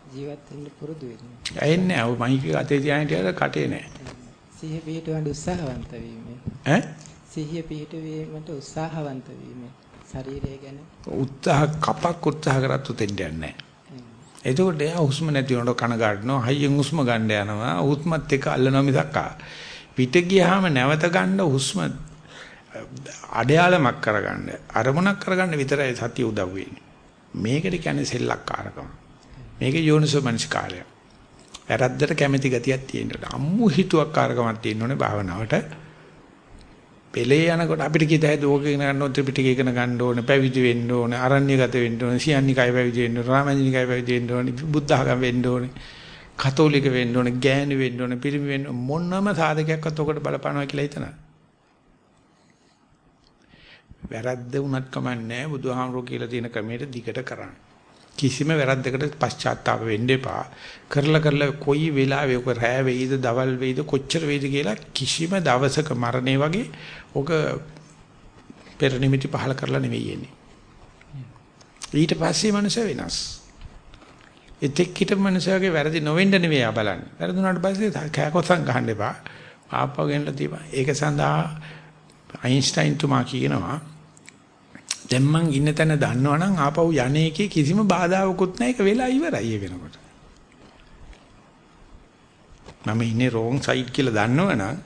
ජීවත් වෙන්න පුරුදු වෙන්න. ඇහෙන්නේ නැහැ. ඔය මයික් එක අතේ තියාගෙන ඉතින් කටේ නැහැ. සිහිය පිහිටවන්න උත්සාහවන්ත වීම. ඈ? සිහිය පිහිටවීමට උත්සාහවන්ත වීම. ශරීරය ගැන උත්සාහ කපක් උත්සාහ කරත් උතෙන්ට යන්නේ නැහැ. එතකොට එයා හුස්ම නැති වුණොත් කන ගන්නවා, හයියෙන් හුස්ම ගන්න යනවා, හුස්මත් එක්ක අල්ලනවා මිසක් පිට ගියාම නැවත ගන්න හුස්ම අඩයාලමක් කරගන්න, අරමුණක් කරගන්න විතරයි සතිය උදව් වෙන්නේ. මේකට කියන්නේ සෙල්ලක්කාරකම. මේක යෝනිසෝ මනස්කාරය. වැරද්දට කැමැති ගතියක් තියෙනවා. අම්මු හිතුවක්කාරකමක් තියෙන්න ඕනේ භාවනාවට. පෙළේ යනකොට අපිට කිය တဲ့ දෝක ඉගෙන ගන්න ඕනේ ත්‍රිපිටකය ඉගෙන ගන්න ඕනේ පැවිදි වෙන්න ඕනේ අරණ්‍යගත වෙන්න ඕනේ සියන්නිකයි පැවිදි වෙන්න ඕනේ රාමඤ්ඤිකයි පැවිදි වෙන්න ඕනේ බුද්ධ ආගම වෙන්න ඕනේ කතෝලික වෙන්න ඕනේ ගෑනු වෙන්න ඕනේ පිරිමි වෙන්න මොනම සාධකයක්වත් ඔකට බලපානවා කියලා හිතනවා වැරද්ද වුණත් කමන්නේ බුදුහාමුදුරුවෝ කියලා තියෙන ක්‍රමයට දිගට කරන්න. කිසිම වැරද්දකට පශ්චාත්තාප වෙන්න එපා. කරලා කරලා කොයි වෙලාවෙ ඔක රෑ වෙයිද, දවල් වෙයිද, කොච්චර වෙයිද කියලා කිසිම දවසක මරණේ වගේ ඔක පෙර නිමිති පහල කරලා නෙවෙයි එන්නේ. ඊට පස්සේ මනුස්සය වෙනස්. එතෙක් හිටපු මනුස්සයගේ වැරදි නොවෙන්න නෙවෙයි ආ බලන්නේ. වැරදුනාට පස්සේ කෑකොස්සන් ගහන්න එපා. ආපහු ගෙනලා තියපන්. ඒක සඳහා අයින්ස්ටයින් තුමා කියනවා දැන් මං ඉන්න තැන දන්නවනම් ආපහු යන්නේකේ කිසිම බාධාවකුත් නැහැ ඒක වෙලා ඉවරයි ඒ වෙනකොට. මම ඉන්නේ රෝන් සයිඩ් කියලා දන්නවනම්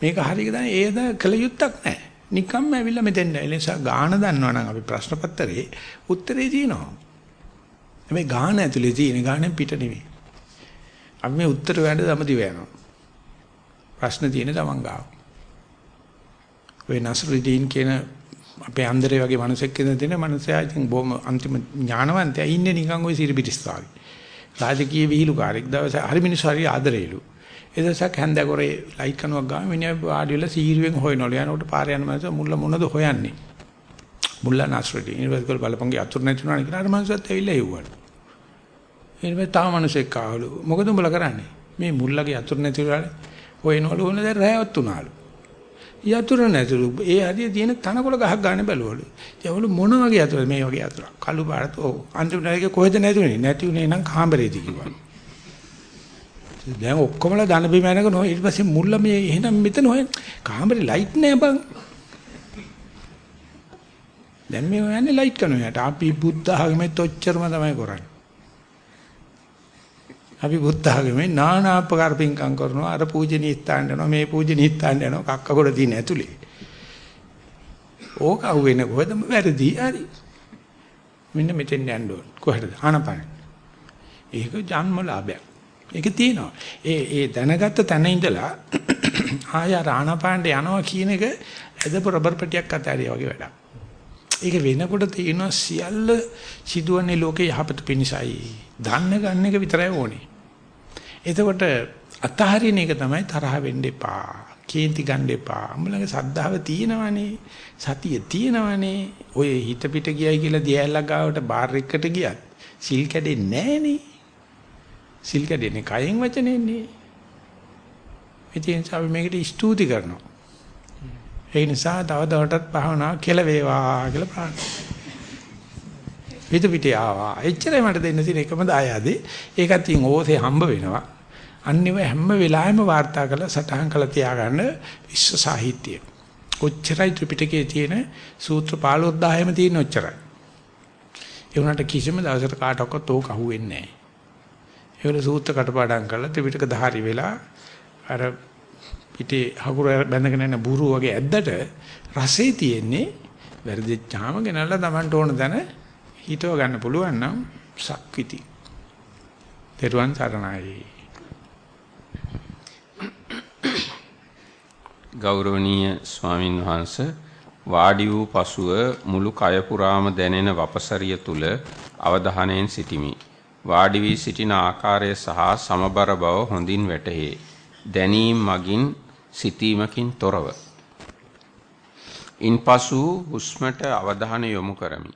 මේක හරියට දැන් ඒද කළ යුත්තක් නැහැ. නිකම්ම ඇවිල්ලා මෙතෙන් ඒ නිසා ගාන දන්නවනම් අපි ප්‍රශ්න පත්‍රයේ උත්තරේ තියෙනවා. හැබැයි ගාන ඇතුලේ තියෙන ගානෙන් පිට නෙවෙයි. අපි මේ උත්තර වැඩ දමදිව යනවා. ප්‍රශ්න තියෙන තමන් ගාව. ඔය නසරුදීන් කියන අපේ අන්දරේ වගේ මිනිසෙක් කියන දෙන මිනිසයා ඉතින් බොහොම අන්තිම ඥානවන්තයා ඉන්නේ නිකන් ওই සිරිබිටිස් වගේ. රාජකීය විහිළුකාරෙක් දවසේ හරි මිනිස්සු හරි ආදරේලු. ඒ දවසක් හැන්දකොරේ ලයිට් කනුවක් ගාම මිනිහා වාඩි වෙලා සීරුවෙන් හොයනවලු. යනකොට පාරේ යන මිනිස්සු මුල්ල මොනද හොයන්නේ? මුල්ලා නස්රටි ඉනිවර්සිටි බලපංගේ අතුරු නැතුණා කියලා අර මිනිස්සුත් ඇවිල්ලා හෙව්වලු. ඊට පස්සේ තාම මිනිස්සෙක් ආවලු. මොකද උඹලා කරන්නේ? මේ මුල්ලගේ අතුරු නැතිවලා හොයනවලු ඕන දැන් රැයවත් උනාලු. යතුරු නැතුළු ඒ හරිය තියෙන තනකොළ ගහක් ගන්න බැලුවලු. ඒවලු මොන වගේ යතුරුද මේ වගේ යතුරක්. කළු පාට ඔව්. අන්තිමට ඒක කොහෙද නැතුනේ? නැති උනේ නම් කාමරේදී කිව්වා. දැන් ඔක්කොමලා දන බිම යනක නෝ ඊට පස්සේ මුල්ල මේ එහෙනම් මෙතන හොයන කාමරේ ලයිට් නෑ බං. දැන් මේ හොයන්නේ ලයිට් කරනවා යට. අපි බුද්ධ ආගමෙත් ඔච්චරම තමයි කරන්නේ. අපි බුද්ධ ආගමේ নানা ආකාර පින්කම් කරනවා. අර පූජනීය ස්ථාන යනවා. මේ පූජනීය ස්ථාන යනවා. කක්ක කොට තියෙන ඇතුලේ. ඕක අහුවෙන කොහෙදම වැරදි. හරි. මෙන්න මෙතෙන් යන්න ඕන. කොහෙද? ආනපන. ඒක ජන්මලාභයක්. ඒක තියෙනවා. ඒ ඒ දැනගත්ත තැන ඉඳලා [coughs] ආය ආනපනට යනවා කියන එක ඇදපු රබර් පටියක් අතහැරියා වගේ වැඩක්. ඒක වෙනකොට තියෙනවා සියල්ල සිදුවන්නේ ලෝකේ යහපත පිණිසයි. දන්න ගන්න එක විතරයි ඕනේ. එතකොට අතහරින එක තමයි තරහ වෙන්න එපා. කේන්ති ගන්න එපා. උඹලගේ සද්ධාව තියෙනවනේ. සතිය තියෙනවනේ. ඔය හිත පිට ගියයි කියලා දියැලක් ගාවට බාර් එකකට ගියත් සිල් කැඩෙන්නේ නැහනේ. සිල් කැඩෙන්නේ කයෙන් වචනෙන්නේ. ඉතින් අපි මේකට ස්තුති කරනවා. ඒ නිසා තව දවටත් භාවනාව කෙල වේවා කියලා ප්‍රාර්ථනා. පිට පිටේ ආවා. එච්චරයි මට දෙන්න තියෙන එකම දායාදේ. ඒකත් තින් ඕසේ හම්බ වෙනවා. අන්නේව හැම වෙලාවෙම වාර්තා කරලා සටහන් කරලා තියාගන්න විශ්ව සාහිත්‍යය. කොච්චරයි ත්‍රිපිටකයේ තියෙන සූත්‍ර 15000ම තියෙන ඔච්චරයි. ඒ වුණාට කිසිම දවසකට කාටවත් ඕක අහුවෙන්නේ නැහැ. ඒවල සූත්‍ර කටපාඩම් කරලා ත්‍රිපිටක ධාරි වෙලා අර පිටේ හකුර බැඳගෙන යන බුරු වගේ ඇද්දට රසේ තියෙන්නේ වැරදිච්චාම ගෙනල්ලා Tamanට ඕන දන හිතව ගන්න පුළුවන් නම් සක්විති. දරුවන් සරණයි. ගෞරවනීය ස්වාමින් වහන්සේ වාඩි වූ පසුව මුළු කය පුරාම දැනෙන වපසරිය තුල අවධානයෙන් සිටිමි. වාඩි වී සිටින ආකාරය සහ සමබර බව හොඳින් වැටහේ. දැනීම මගින් සිතීමකින් තොරව. ඉන්පසු හුස්මට අවධානය යොමු කරමි.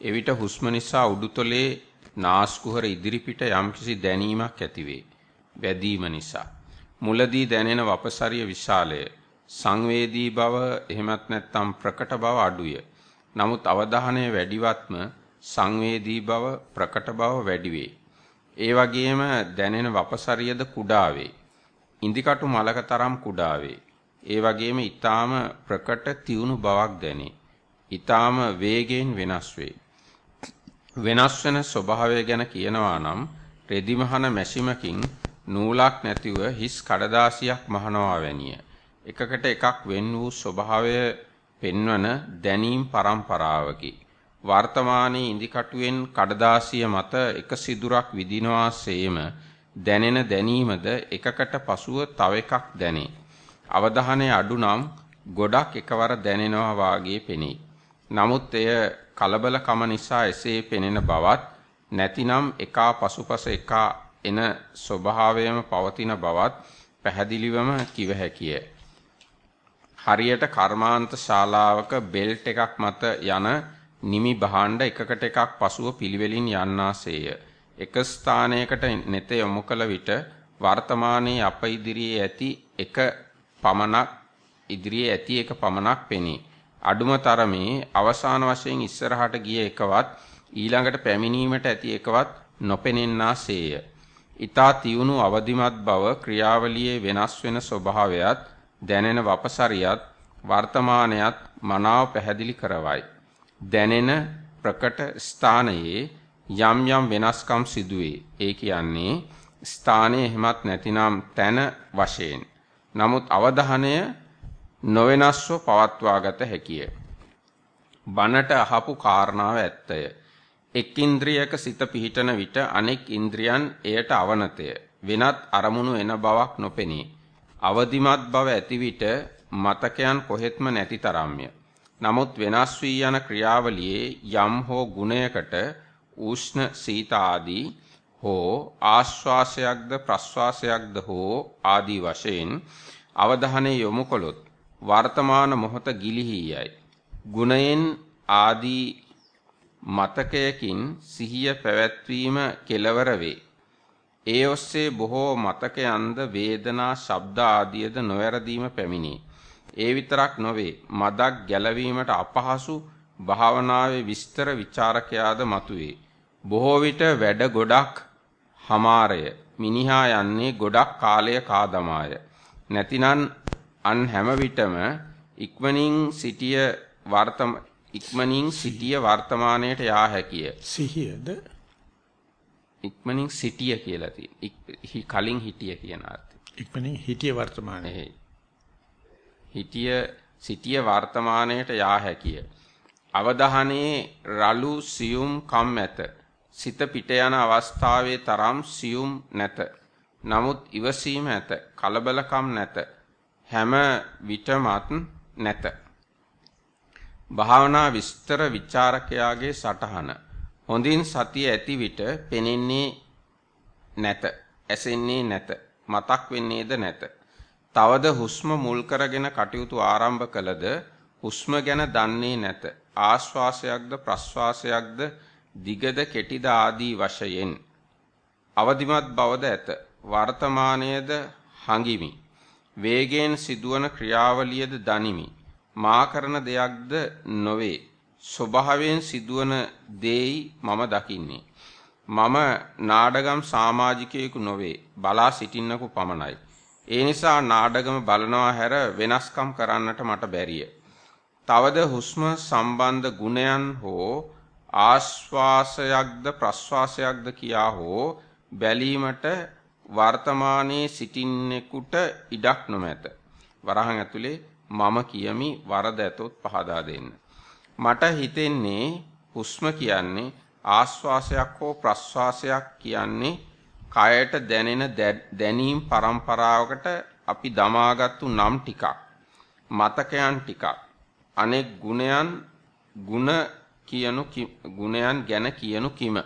එවිට හුස්ම නිසා උඩුතලයේ නාස්කුහර ඉදිරිපිට යම්කිසි දැනීමක් ඇතිවේ. වැදීම නිසා. මුලදී දැනෙන වපසරිය විශාලය. සංවේදී බව එහෙමත් නැත්නම් ප්‍රකට බව අඩුය. නමුත් අවධානය වැඩිවත්ම සංවේදී බව ප්‍රකට බව වැඩි වේ. ඒ වගේම දැනෙන වපසරියද කුඩා වේ. ඉන්දිකටු මලක තරම් කුඩා වේ. ඒ වගේම ඊටාම ප්‍රකට තියුණු බවක් දැනේ. ඊටාම වේගයෙන් වෙනස් වේ. වෙනස් වෙන ස්වභාවය ගැන කියනවා නම් රෙදි මහන මැෂිමකින් නූලක් නැතිව හිස් කඩදාසියක් මහනවා වැනිය. එකකට එකක් වෙන් වූ ස්වභාවය පෙන්වන දැනීම් පරම්පරාවකි. වර්තමානයේ ඉදිකටුවෙන් කඩදාසිය මත එක සිදුරක් විදිනවාසේම දැනෙන දැනීමද එකකට පසුව තව එකක් දැනේ. අවධානය අඩු නම් ගොඩක් එකවර දැනෙනවා වාගේ පෙනේ. නමුත් එය කලබලකම නිසා එසේ පෙනෙන බවත් නැතිනම් එකා පසුපස එකා එන ස්වභාවයම පවතින බවත් පැහැදිලිවම කිව හැකිය. හරියට කර්මාන්ත ශාලාවක බෙල්ට් එකක් මත යන නිමි භාණ්ඩ එකකට එකක් පසුව පිළිවෙලින් යන්නාසේය. එක ස්ථානයකට නෙත යොමු කළ විට වර්තමානයේ අප ඉදිරියේ ඇති එක පමණක් ඉදිරියේ ඇති එක පමණක් පෙනේ. අඩුම තරමේ අවසාන වශයෙන් ඉස්සරහට ගිය එකවත් ඊළඟට පැමිණීමට ඇති එකවත් නොපෙනෙන්නාසේය. ඊතා තියුණු අවදිමත් බව ක්‍රියාවලියේ වෙනස් වෙන ස්වභාවයත් දැනෙන වපසරියත් වර්තමානයත් මනාව පැහැදිලි කරවයි. දැනෙන ප්‍රකට ස්ථානයේ යම් යම් වෙනස්කම් සිදුවේ. ඒ කියන්නේ ස්ථානයේ එහෙමත් නැතිනම් තන වශයෙන්. නමුත් අවධානය නොවෙනස්ව පවත්වාගත හැකිය. බනට අහපු කාරණාව ඇත්තය. එක් ඉන්ද්‍රියක සිත පිහිටන විට අනෙක් ඉන්ද්‍රියන් එයට අවනතය. වෙනත් අරමුණු එන බවක් නොපෙනී. අවදිමත් බව ඇති විට මතකයන් කොහෙත්ම නැති තරම්ය. නමුත් වෙනස් වී යන ක්‍රියාවලියේ යම් හෝ ගුණයකට උෂ්ණ සීත ආදී හෝ ආශ්වාසයක්ද ප්‍රශ්වාසයක්ද හෝ ආදී වශයෙන් අවධානය යොමු කළොත් වර්තමාන මොහොත ගිලිහි යයි. ගුණයෙන් ආදී මතකයකින් සිහිය පැවැත්වීම කෙලවර වේ. ඒ ඔස්සේ බොහෝ මතකයන්ද වේදනා ශබ්ද ආදියද නොවැරදීම පැමිණේ. ඒ විතරක් නොවේ මදක් ගැලවීමට අපහසු භාවනාවේ විස්තර ਵਿਚාරකයාද මතුවේ. බොහෝ විට වැඩ ගොඩක් හමාරය මිනිහා යන්නේ ගොඩක් කාලය කාදමාය. නැතිනම් අන් හැම විටම ඉක්මනින් සිටිය වර්තම ඉක්මනින් සිටිය වර්තමානයට යා හැකිය. සිහියද ඉක්මනින් සිටිය කියලා තියෙන. කලින් හිටිය කියන අර්ථය. ඉක්මනින් හිටිය වර්තමානයේ. හිටිය සිටිය වර්තමානයට යා හැකිය. අවධානයේ රළු සියුම් කම් ඇත. සිත පිට යන අවස්ථාවේ තරම් සියුම් නැත. නමුත් ඉවසීම ඇත. කලබලකම් නැත. හැම විටමත් නැත. භාවනා විස්තර ਵਿਚාරකයාගේ සටහන හොඳින් සතිය ඇති විට පෙනෙන්නේ නැත. ඇසෙන්නේ නැත. මතක් වෙන්නේද නැත. තවද හුස්ම මුල් කරගෙන කටයුතු ආරම්භ කළද හුස්ම ගැන දන්නේ නැත. ආශ්වාසයක්ද ප්‍රශ්වාසයක්ද දිගද කෙටිද ආදී වශයෙන් අවදිමත් බවද ඇත. වර්තමානයේද හඟිමි. වේගයෙන් සිදුවන ක්‍රියාවලියද දනිමි. මා කරන දෙයක්ද නොවේ. ස්වභාවයෙන් සිදුවන දේයි මම දකින්නේ. මම නාඩගම් සමාජිකයෙකු නොවේ. බලා සිටින්නකු පමණයි. ඒ නිසා නාඩගම බලනවා හැර වෙනස්කම් කරන්නට මට බැරිය. තවද හුස්ම සම්බන්ධ ගුණයන් හෝ ආශ්වාසයක්ද ප්‍රශ්වාසයක්ද කියා හෝ බැලීමට වර්තමානයේ සිටින්නෙකුට ඉඩක් නොමැත. වරහන් ඇතුලේ මම කියමි වරද ඇතොත් පහදා දෙන්න. මට හිතෙන්නේ හුස්ම කියන්නේ ආස්වාසයක් හෝ ප්‍රස්වාසයක් කියන්නේ කයට දැනෙන දැනීම් પરම්පරාවකට අපි දමාගත්තු නම් ටිකක් මතකයන් ටිකක් අනෙක් ගුණයන් ಗುಣ කියනු ගුණයන් ගැන කියනු කිම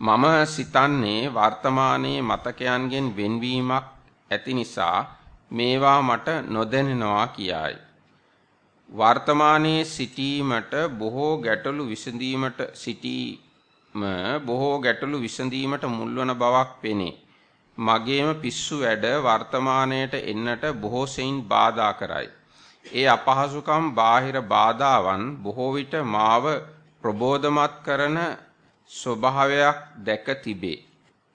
මම සිතන්නේ වර්තමානයේ මතකයන්ගෙන් වෙන්වීමක් ඇති නිසා මේවා මට නොදැනෙනවා කියයි වර්තමානයේ සිටීමට බොහෝ ගැටලු විසඳීමට සිටීම බොහෝ ගැටලු විසඳීමට මුල්වන බවක් පෙනේ. මගේම පිස්සු වැඩ වර්තමානයට එන්නට බොහෝ සෙයින් බාධා කරයි. ඒ අපහසුකම් බාහිර බාධාවන් බොහෝ විට මාව ප්‍රබෝධමත් කරන ස්වභාවයක් දැක තිබේ.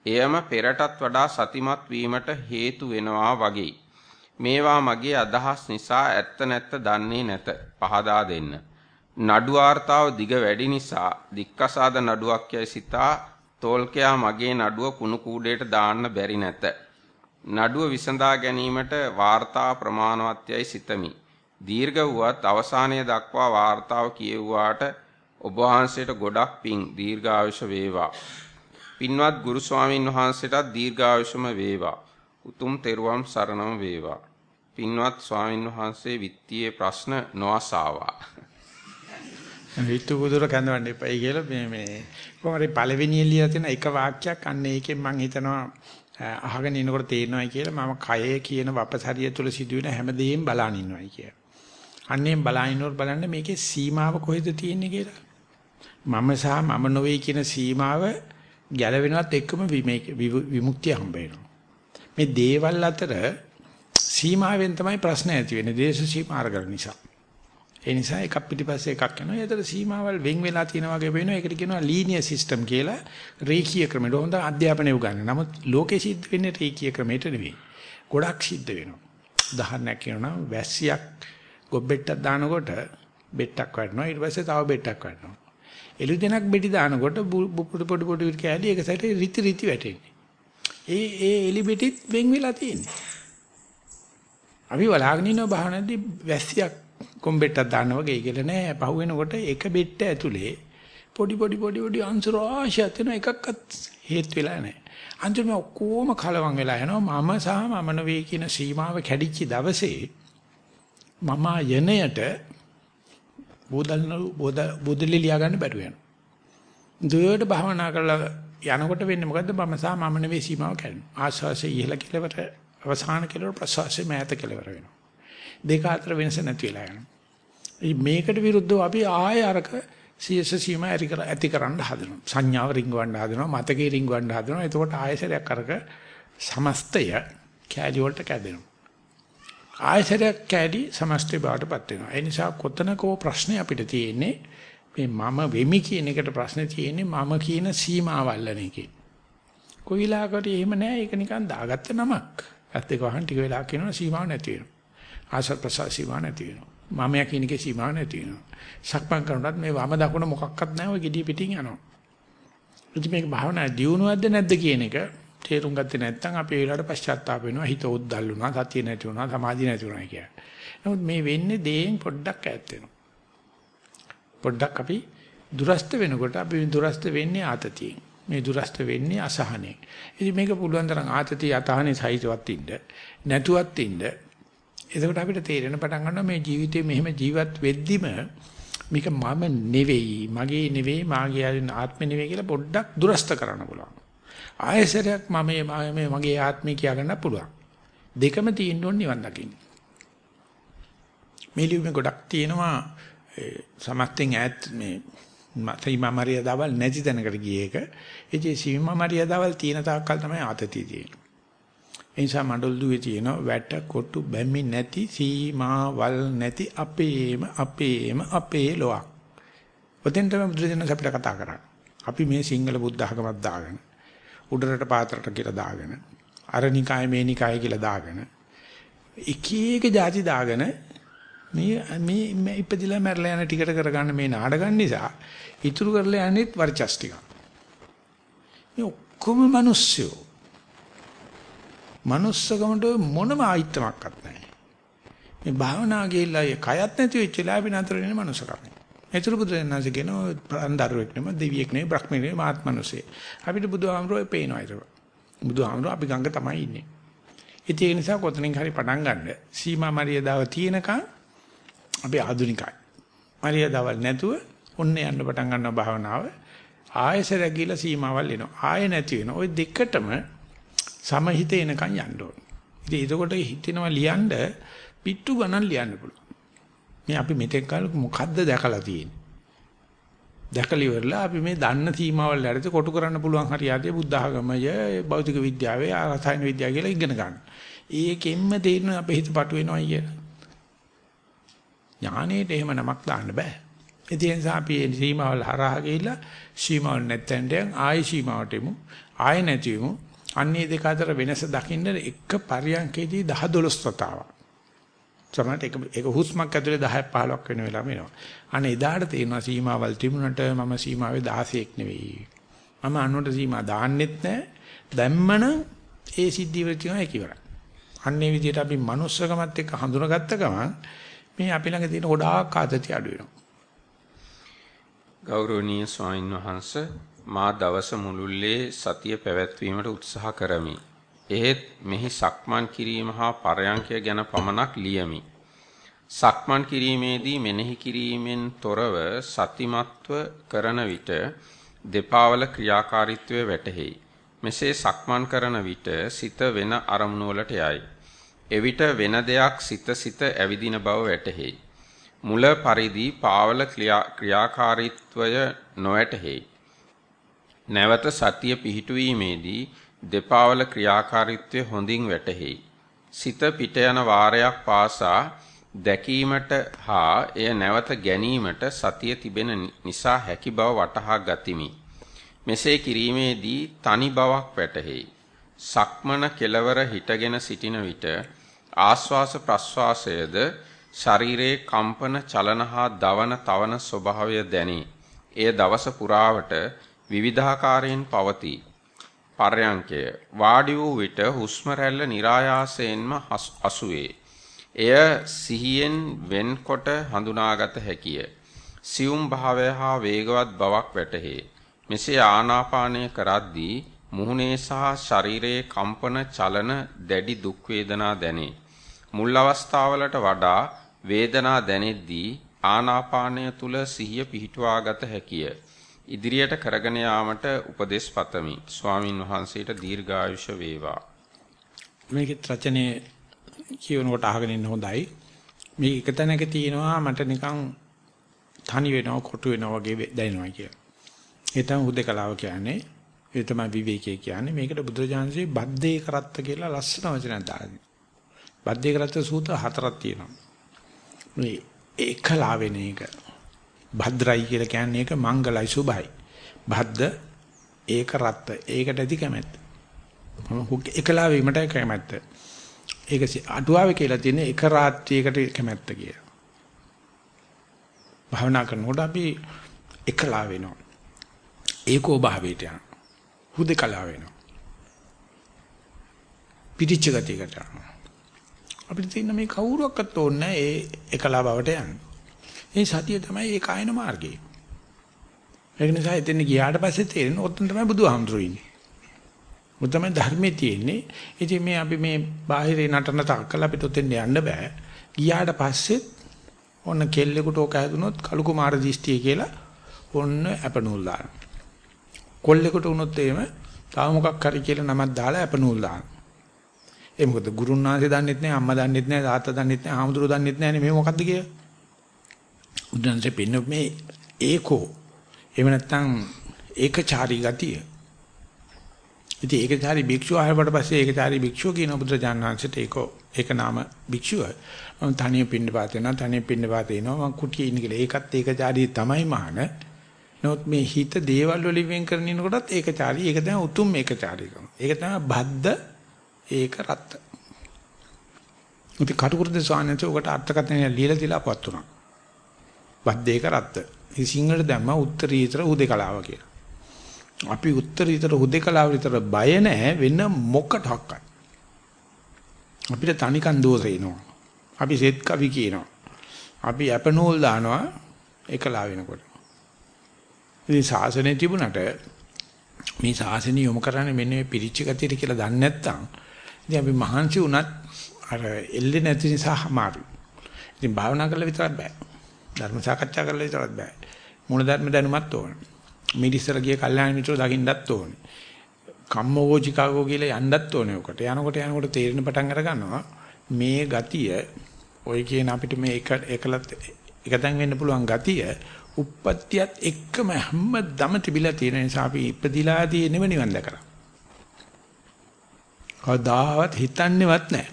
එයම පෙරටත් වඩා සතිමත් වීමට හේතු වෙනවා වගේ. මේවා මගේ අදහස් නිසා ඇත්ත නැත්ත දන්නේ නැත. පහදා දෙන්න. නඩු ආර්තාව දිග වැඩි නිසා දික්කසාද නඩුවක් යයි සිතා තෝල්කයා මගේ නඩුව කුණු කූඩේට දාන්න බැරි නැත. නඩුව විසඳා ගැනීමට වාර්තා ප්‍රමාණවත් යයි සිතමි. දීර්ඝ වුවත් අවසානයේ දක්වා වාර්තාව කියෙව්වාට ඔබ වහන්සේට ගොඩක් පිං දීර්ඝායුෂ වේවා. පින්වත් ගුරු ස්වාමින් වහන්සේටත් දීර්ඝායුෂම වේවා. උතුම් තෙරුවන් සරණම වේවා. පින්වත් ස්වාමින් වහන්සේ විත්තියේ ප්‍රශ්න නොඅසාවා. හිතු බුදුර කැඳවන්න එපයි කියලා මේ මේ කොහොමද පළවෙනි එළිය තියෙන එක වාක්‍යයක් අන්න ඒකෙන් මම හිතනවා අහගෙන ඉනකොට තේරෙනවා කියලා මම කයේ කියන වපසරිය තුල සිදුවෙන හැමදේම බලන් ඉන්නවයි කියලා. අන්නේම බලහිනොත් බලන්න මේකේ සීමාව කොහෙද තියෙන්නේ කියලා. මම සහ මම නොවේ කියන සීමාව ගැලවෙනවත් එක්කම විමුක්තිය හම්බ වෙනවා. මේ දේවල් අතර සීමාවෙන් තමයි ප්‍රශ්න ඇති වෙන්නේ දේශ සීමා අරගල නිසා. ඒ නිසා එකක් පිටිපස්සේ එකක් යනවා. ඒතර සීමාවල් වෙන් වෙලා තියෙන වගේ වෙනවා. ඒකට කියනවා ලීනියර් සිස්ටම් කියලා රේඛීය ක්‍රමයට. හොඳ අධ්‍යාපනය උගන්වන. නමුත් ලෝකෙ සිද්ධ වෙන්නේ රේඛීය ක්‍රමයට නෙවෙයි. ගොඩක් සිද්ධ වෙනවා. උදාහරණයක් කියනවා වැස්සියක් ගොබ්බෙට්ටක් දානකොට බෙට්ටක් වටනවා ඊට පස්සේ තව බෙට්ටක් වටනවා එළු දෙනක් බෙටි දානකොට පොඩි පොඩි පොඩි කෑලි එක සැරේ රිති රිති වැටෙන්නේ. ඒ ඒ එලි බෙටිත් වෙන් වෙලා තියෙන්නේ. අපි වලාගෙන ඉන්න බහනදී වැස්සියක් කොම්බෙට්ටක් දාන්න වගේ කියලා නෑ. පහු වෙනකොට එක බෙට්ට ඇතුලේ පොඩි පොඩි පොඩි පොඩි අංශු රාශියක් තියෙන එකක්වත් හේත් වෙලා නෑ. අන්තිමට ඔක්කොම කලවම් වෙලා යනවා. මම සහ මම නෙවෙයි කියන සීමාව කැඩිච්ච දවසේ මම යනයට බෝදල් බෝදලි ලියා ගන්න බැරුව යනවා. දුවට භවනා කරලා යනකොට වෙන්නේ මොකද්ද? මම සහ මම නෙවෙයි සීමාව කැඩෙනවා. ආස්වාසේ ඉහළ කෙලවර අවසාන කෙලවර ප්‍රසවාසයේ මෑත කෙලවර වෙනවා. දෙක අතර වෙනස නැති වෙලා යනවා. මේකට විරුද්ධව අපි ආය අරක සියස සීමා ඇති කර ඇති කරන්න හදනවා. සංඥාව රිංගවන්න හදනවා, මතකේ රිංගවන්න හදනවා. එතකොට ආයසරයක් අරක සමස්තය කැලිය වලට කැදෙනවා. ආයතරයක් කැඩි සමස්තය බාටපත් වෙනවා. ඒ නිසා කොතනකෝ ප්‍රශ්නේ අපිට තියෙන්නේ මේ මම වෙමි කියන එකට ප්‍රශ්නේ තියෙන්නේ මම කියන සීමාවල්ලන එකේ. කොයිලාකට එහෙම නැහැ ඒක නිකන් දාගත්ත නමක්. ඇත්ත ඒක වහන් ටික වෙලා කියනවා සීමාව නැති වෙනවා. ආසත් ප්‍රසාර සීමාව නැති වෙනවා. මම යා කියන එකේ සීමාව නැති වෙනවා. සක්මන් කරනවත් මේ වම දකුණ මොකක්වත් නැහැ ඔය gediy පිටින් යනවා. ඉතින් මේක භාවනා දියුණුවක්ද නැද්ද කියන එක තේරුම් ගත්තේ නැත්නම් අපි ඒ වෙලාවට පශ්චාත්තාප වෙනවා හිත උද්දල් වුණා සතිය නැති වුණා සමාධිය නැති වුණා කියලා. නමුත් මේ වෙන්නේ දේෙන් පොඩ්ඩක් ඈත් වෙනවා. පොඩ්ඩක් අපි දුරස්ත වෙනකොට අපි දුරස්ත වෙන්නේ ආතතියෙන්. මේ දුරස්ත වෙන්නේ අසහනෙන්. ඉතින් මේක පුළුවන් තරම් ආතතිය අතහනේ සහිතවත් ඉන්න නැතුවත් ඉන්න. එතකොට අපිට තේරෙන පටන් ගන්නවා මේ ජීවිතේ මෙහෙම ජීවත් වෙද්දිම මේක මම නෙවෙයි මගේ නෙවෙයි මාගේ ආත්මෙ නෙවෙයි කියලා පොඩ්ඩක් දුරස්ත කරන්න පුළුවන්. ආයසරයක් මම මේ මගේ ආත්මය කියා ගන්න පුළුවන්. දෙකම තියෙන්න ඕන නිවන් දකින්න. මේ ලියුමේ ගොඩක් තියෙනවා සමස්තෙන් ඈත් මේ සීමා මරියදාවල් නැති තැනකට ගිය එක. ඒ සීමා මරියදාවල් තියෙන තාක්කල් තමයි ආතතිය තියෙන්නේ. ඒ නිසා මඩොල් දුවේ තියෙන වැට කොටු බැමි නැති සීමාවල් නැති අපේම අපේම අපේ ලොවක්. ඔතෙන් තමයි බුදුරජාණන් අපිට කතා කරන්නේ. අපි මේ සිංහල බුද්ධ ධර්මයක් දාගෙන උඩරට පාතරට කියලා දාගෙන අරනිකාය මේනිකාය කියලා දාගෙන එක එක જાති දාගෙන මේ මේ ඉපදිලා මැරලා යන ටිකට කරගන්න මේ නාඩගම් නිසා ඉතුරු කරලා යන්නේත් වර්චස් ටික. මේ ඔක්කොම මිනිස්සු. මනුස්සකමට මොනම ආයිත්තමක්වත් නැහැ. මේ භාවනා ගිහිල්ලා කයත් නැති වෙච්ච ලාභි නතර වෙන මනුස්සකම. ඒතර බුදුරජාණන්සේ කියනවා අන්දරුවෙක් නෙමෙයි දෙවියෙක් නෙමෙයි බ්‍රහ්මෙක් නෙමෙයි මාත්මනුසේ. අපිට බුදුහාමරෝ පේනවා ඒක. බුදුහාමරෝ අපි ගංග තමයි ඉන්නේ. ඉතින් ඒ නිසා කොතනින් හරි පටන් ගන්න සීමා මරියදාව තියෙනකන් අපි ආදුනිකයි. මරියදාවල් නැතුව ඔන්න යන්න පටන් ගන්නවා භාවනාව. ආයසර ගිල සීමාවල් එනවා. ආය නැති වෙනවා. ওই දෙකටම සමහිත එනකන් යන්න ඕන. ඉතින් එතකොට හිතෙනවා ලියන්න පිට්ටු ගණන් ලියන්න පුළුවන්. මේ අපි මෙතෙක් කල මොකද්ද දැකලා තියෙන්නේ? දැකලා ඉවරලා අපි මේ දන්න සීමාවල් යටතේ කොටු කරන්න පුළුවන් හරියට බුද්ධ ආගමය, භෞතික විද්‍යාවේ, රසායන විද්‍යාව කියලා ඉගෙන ගන්න. ඒකෙන්ම තේරෙන අපේ හිත පටු වෙනවා කියලා. ඥානෙට එහෙම නමක් දාන්න බෑ. ඒ නිසා අපි මේ සීමාවල් හරහා ගිහිල්ලා සීමාවල් නැත්තෙන් ආයි සීමාවට එමු. ආයි නැතිවෙමු. අන්නේ දෙක අතර වෙනස දකින්න එක පරියන්කේදී 10 12 වතාවක්. සමහරට එක එක හුස්මක් ඇතුලේ 10ක් 15ක් වෙන වෙලාව වෙනවා. අනේ එදාට තේරෙනවා සීමාවල් තිබුණට මම සීමාවේ 16ක් නෙවෙයි. මම අනුන්ට සීමා දාන්නෙත් නැහැ. දැම්මනම් ඒ සිද්ධිය වෙච්ච එක ඉවරයි. අන්නේ විදිහට අපි manussකමත් එක්ක හඳුනාගත්ත ගමන් මේ අපි ළඟ තියෙන ගොඩාක් ආතති අඩු වෙනවා. ගෞරවනීය ස්වාමින් වහන්සේ මා දවස මුළුල්ලේ සතිය පැවැත්වීමට උත්සාහ කරමි. එහෙත් මෙහි සක්මන් කිරීම හා පරයන්කය ගැන පමණක් ලියමි. සක්මන් කිරීමේදී මෙනෙහි කිරීමෙන් තොරව සතිමත්ව කරන විට දෙපාවල ක්‍රියාකාරීත්වය වැටහෙයි. මෙසේ සක්මන් කරන විට සිත වෙන අරමුණු වලට යයි. එවිට වෙන දෙයක් සිත සිත ඇවිදින බව වැටහෙයි. මුල පරිදි පාවල ක්‍රියාකාරීත්වය නොවැටහෙයි. නැවත සතිය පිහිටුවීමේදී දෙපාවල ක්‍රියාකාරීත්වය හොඳින් වැටහෙයි. සිත පිට යන වාරයක් පාසා දැකීමට හා එය නැවත ගැනීමට සතිය තිබෙන නිසා හැකි බව වටහා ගතිමි. මෙසේ කිරීමේදී තනි බවක් වැටහෙයි. සක්මන කෙලවර හිටගෙන සිටින විට ආස්වාස ප්‍රස්වාසයද ශරීරයේ කම්පන චලන හා දවන තවන ස්වභාවය දැනේ. එය දවස පුරාවට විවිධාකාරයෙන් පවතී. පර්යංකය වාඩි වූ විට හුස්ම රැල්ල નિરાයාසයෙන්ම අසුවේ. එය සිහියෙන් වෙන්කොට හඳුනාගත හැකිය. සියුම් භාවය හා වේගවත් බවක් වැටහේ. මෙසේ ආනාපානය කරද්දී මුහුණේ සහ ශරීරයේ කම්පන චලන දැඩි දුක් වේදනා දැනේ. මුල් අවස්ථාවලට වඩා වේදනා දැනෙද්දී ආනාපානය තුල සිහිය පිහිටුවාගත හැකිය. ඉදිරියට කරගෙන යාමට උපදෙස් පතමි. ස්වාමින් වහන්සේට දීර්ඝායුෂ වේවා. මේකේ රචනයේ කියනකොට අහගෙන ඉන්න හොඳයි. මේ එක තැනක තියෙනවා මට නිකන් තනි වෙනවා කොටු වෙනවා වගේ දැනෙනවා කියලා. ඒ තමයි හුදකලාව කියන්නේ. ඒ තමයි විවේකයේ කියන්නේ. මේකට බුදුරජාණන්සේ බද්දේ කරත්ත කියලා ලස්සන වචනයක් දාලා බද්දේක රත්ත සූත්‍ර හතරක් තියෙනවා. මේ එකලා වෙන එක. භද්‍රයි කියලා කියන්නේ ඒක මංගලයි සුභයි. භද්ද ඒක රත්ත. ඒකට ඇති කැමැත්ත. එකලා වීමට කැමැත්ත. ඒක අටුවාවේ කියලා තියෙන එක රාත්‍රියකට කැමැත්ත කියලා. භාවනා කරනකොට අපි එකලා වෙනවා. ඒකෝ භාවයට යනවා. හුදකලා වෙනවා. පිටිච්ච ගතියකට යනවා. අපිට තියෙන මේ කවුරුවක්වත් ඕනේ ඒ එකලා බවට යන්න. ඒ සතිය තමයි ඒ කායන මාර්ගය. ඒක නිසා එතන ගියාට පස්සේ තේරෙන ඔතන තමයි බුදුහාමුදුරු ඉන්නේ. ඔතන තමයි ධර්මයේ තියෙන්නේ. ඉතින් මේ අපි මේ බාහිරේ නටන තාක්කල අපිට ඔතෙන් යන්න බෑ. ගියාට පස්සේ ඔන්න කෙල්ලෙකුට ඕක හැදුනොත් කලු කුමාර දිෂ්ටිය කියලා ඔන්න අපනූල් දාන. කොල්ලෙකුට වුණොත් එහෙම තව මොකක් හරි කියලා නමක් දාලා අපනූල් දාන. ඒ මොකද ගුරුන්නාන්සේ දන්නෙත් නැහැ අම්මා දන්නෙත් නැහැ තාත්තා දන්නෙත් නැහැ ආමුදුරු දන්නෙත් නැහැ මේ මොකද්ද කියලා. උදන්සේ පින්න මේ ඒකෝ එහෙම නැත්නම් ඒකචාරී ගතිය. ඉතින් ඒකචාරී භික්ෂුව ආවට පස්සේ ඒකචාරී භික්ෂුව කියන බුදුරජාණන් වහන්සේට ඒකෝ ඒක නාම භික්ෂුව. මම තනිය පින්න පාත වෙනවා තනිය පින්න පාත වෙනවා මම කුටියේ ඉන්න කියලා. ඒකත් ඒකචාරී තමයි මහාන. නමුත් මේ හිත දේවල් වලින් වෙන් කරනිනකොටත් ඒකචාරී ඒක තමයි උතුම් ඒකචාරීකම. ඒක තමයි බද්ද ඒක රත්ත. ඉතින් කටුකුරුද ස්වාමීන් වහන්සේ උකට අර්ථකථනය ලියලා තියලා පවත් උනා. බද්දේක රත්ත. ඉතින් සිංහලට දැම්ම උත්තරීතර හුදේකලාව කියලා. අපි උත්තරීතර හුදේකලාව විතර බය නැහැ වෙන මොකටවත්. අපිට තනිකන් දෝෂ එනවා. අපි සෙත් කවි කියනවා. අපි අපනෝල් දානවා එකලා වෙනකොට. ඉතින් ශාසනය තිබුණට මේ ශාසනය යොමු කරන්නේ මෙන්න මේ පිරිච්ච ගතියට කියලා දන්නේ නැත්නම් ඉතින් අපි මහන්සි වුණත් අර එල්ලේ නැති නිසා අමාරුයි. ඉතින් භාවනා කරලා විතරක් බෑ. ධර්ම සාකච්ඡා කරලා විතරක් බෑ. මූල ධර්ම දැනුමත් ඕනේ. මිදිස්සර ගිය කල්යාණ මිත්‍රෝ දකින්නත් ඕනේ. කම්මෝජිකාගෝ කියලා යන්නත් ඕනේ උකට. යනකොට යනකොට තේරෙන පටන් අර ගන්නවා මේ ගතිය ඔය කියන අපිට මේ එක එකලත් එකතෙන් වෙන්න පුළුවන් ගතිය උප්පත්තියත් එක්කම හැමදම තිබිලා තියෙන නිසා අපි ඉපදිලා තියෙනව නිවන් දැකලා. කවදාවත් හිතන්නේවත් නැහැ.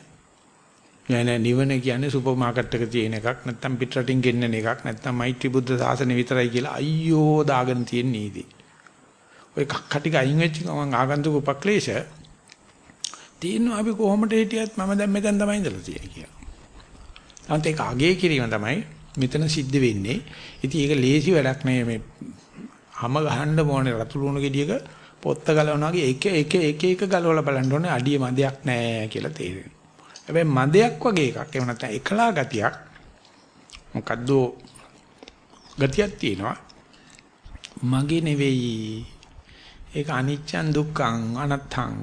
නෑ නෑ නිවන කියන්නේ සුපර් මාකට් එක තියෙන එකක් නැත්නම් පිටරටින් ගෙන්නන එකක් නැත්නම් මෛත්‍රී බුද්ධ සාසනය විතරයි කියලා අයියෝ දාගෙන තියෙන නීති. ඔය කටික අයින් වෙච්ච ගමන් ආගන්තුක උපක්ලේශ තියෙනවා අපි කොහොමද හිටියත් මම දැන් මෙතන තමයි ඉඳලා තියෙන්නේ කියලා. අන්ත ඒක අගේ කිරීම තමයි මෙතන සිද්ධ වෙන්නේ. ඉතින් ඒක ලේසි වැඩක් නෙවෙයි මේ හැම ගහන්න ඕනේ රතු ලුණු ගෙඩියක පොත්ත ගලවනවා වගේ එක එක එක එක ගලවලා බලන්න ඕනේ අඩිය මදයක් නැහැ කියලා තේරෙනවා. හැබැයි මදයක් වගේ එකක් එහෙම නැත්නම් එකලා ගතියක් මොකද්ද ගතියක් තියෙනවා. මගේ නෙවෙයි. ඒක අනිච්චං දුක්ඛං අනත්තං.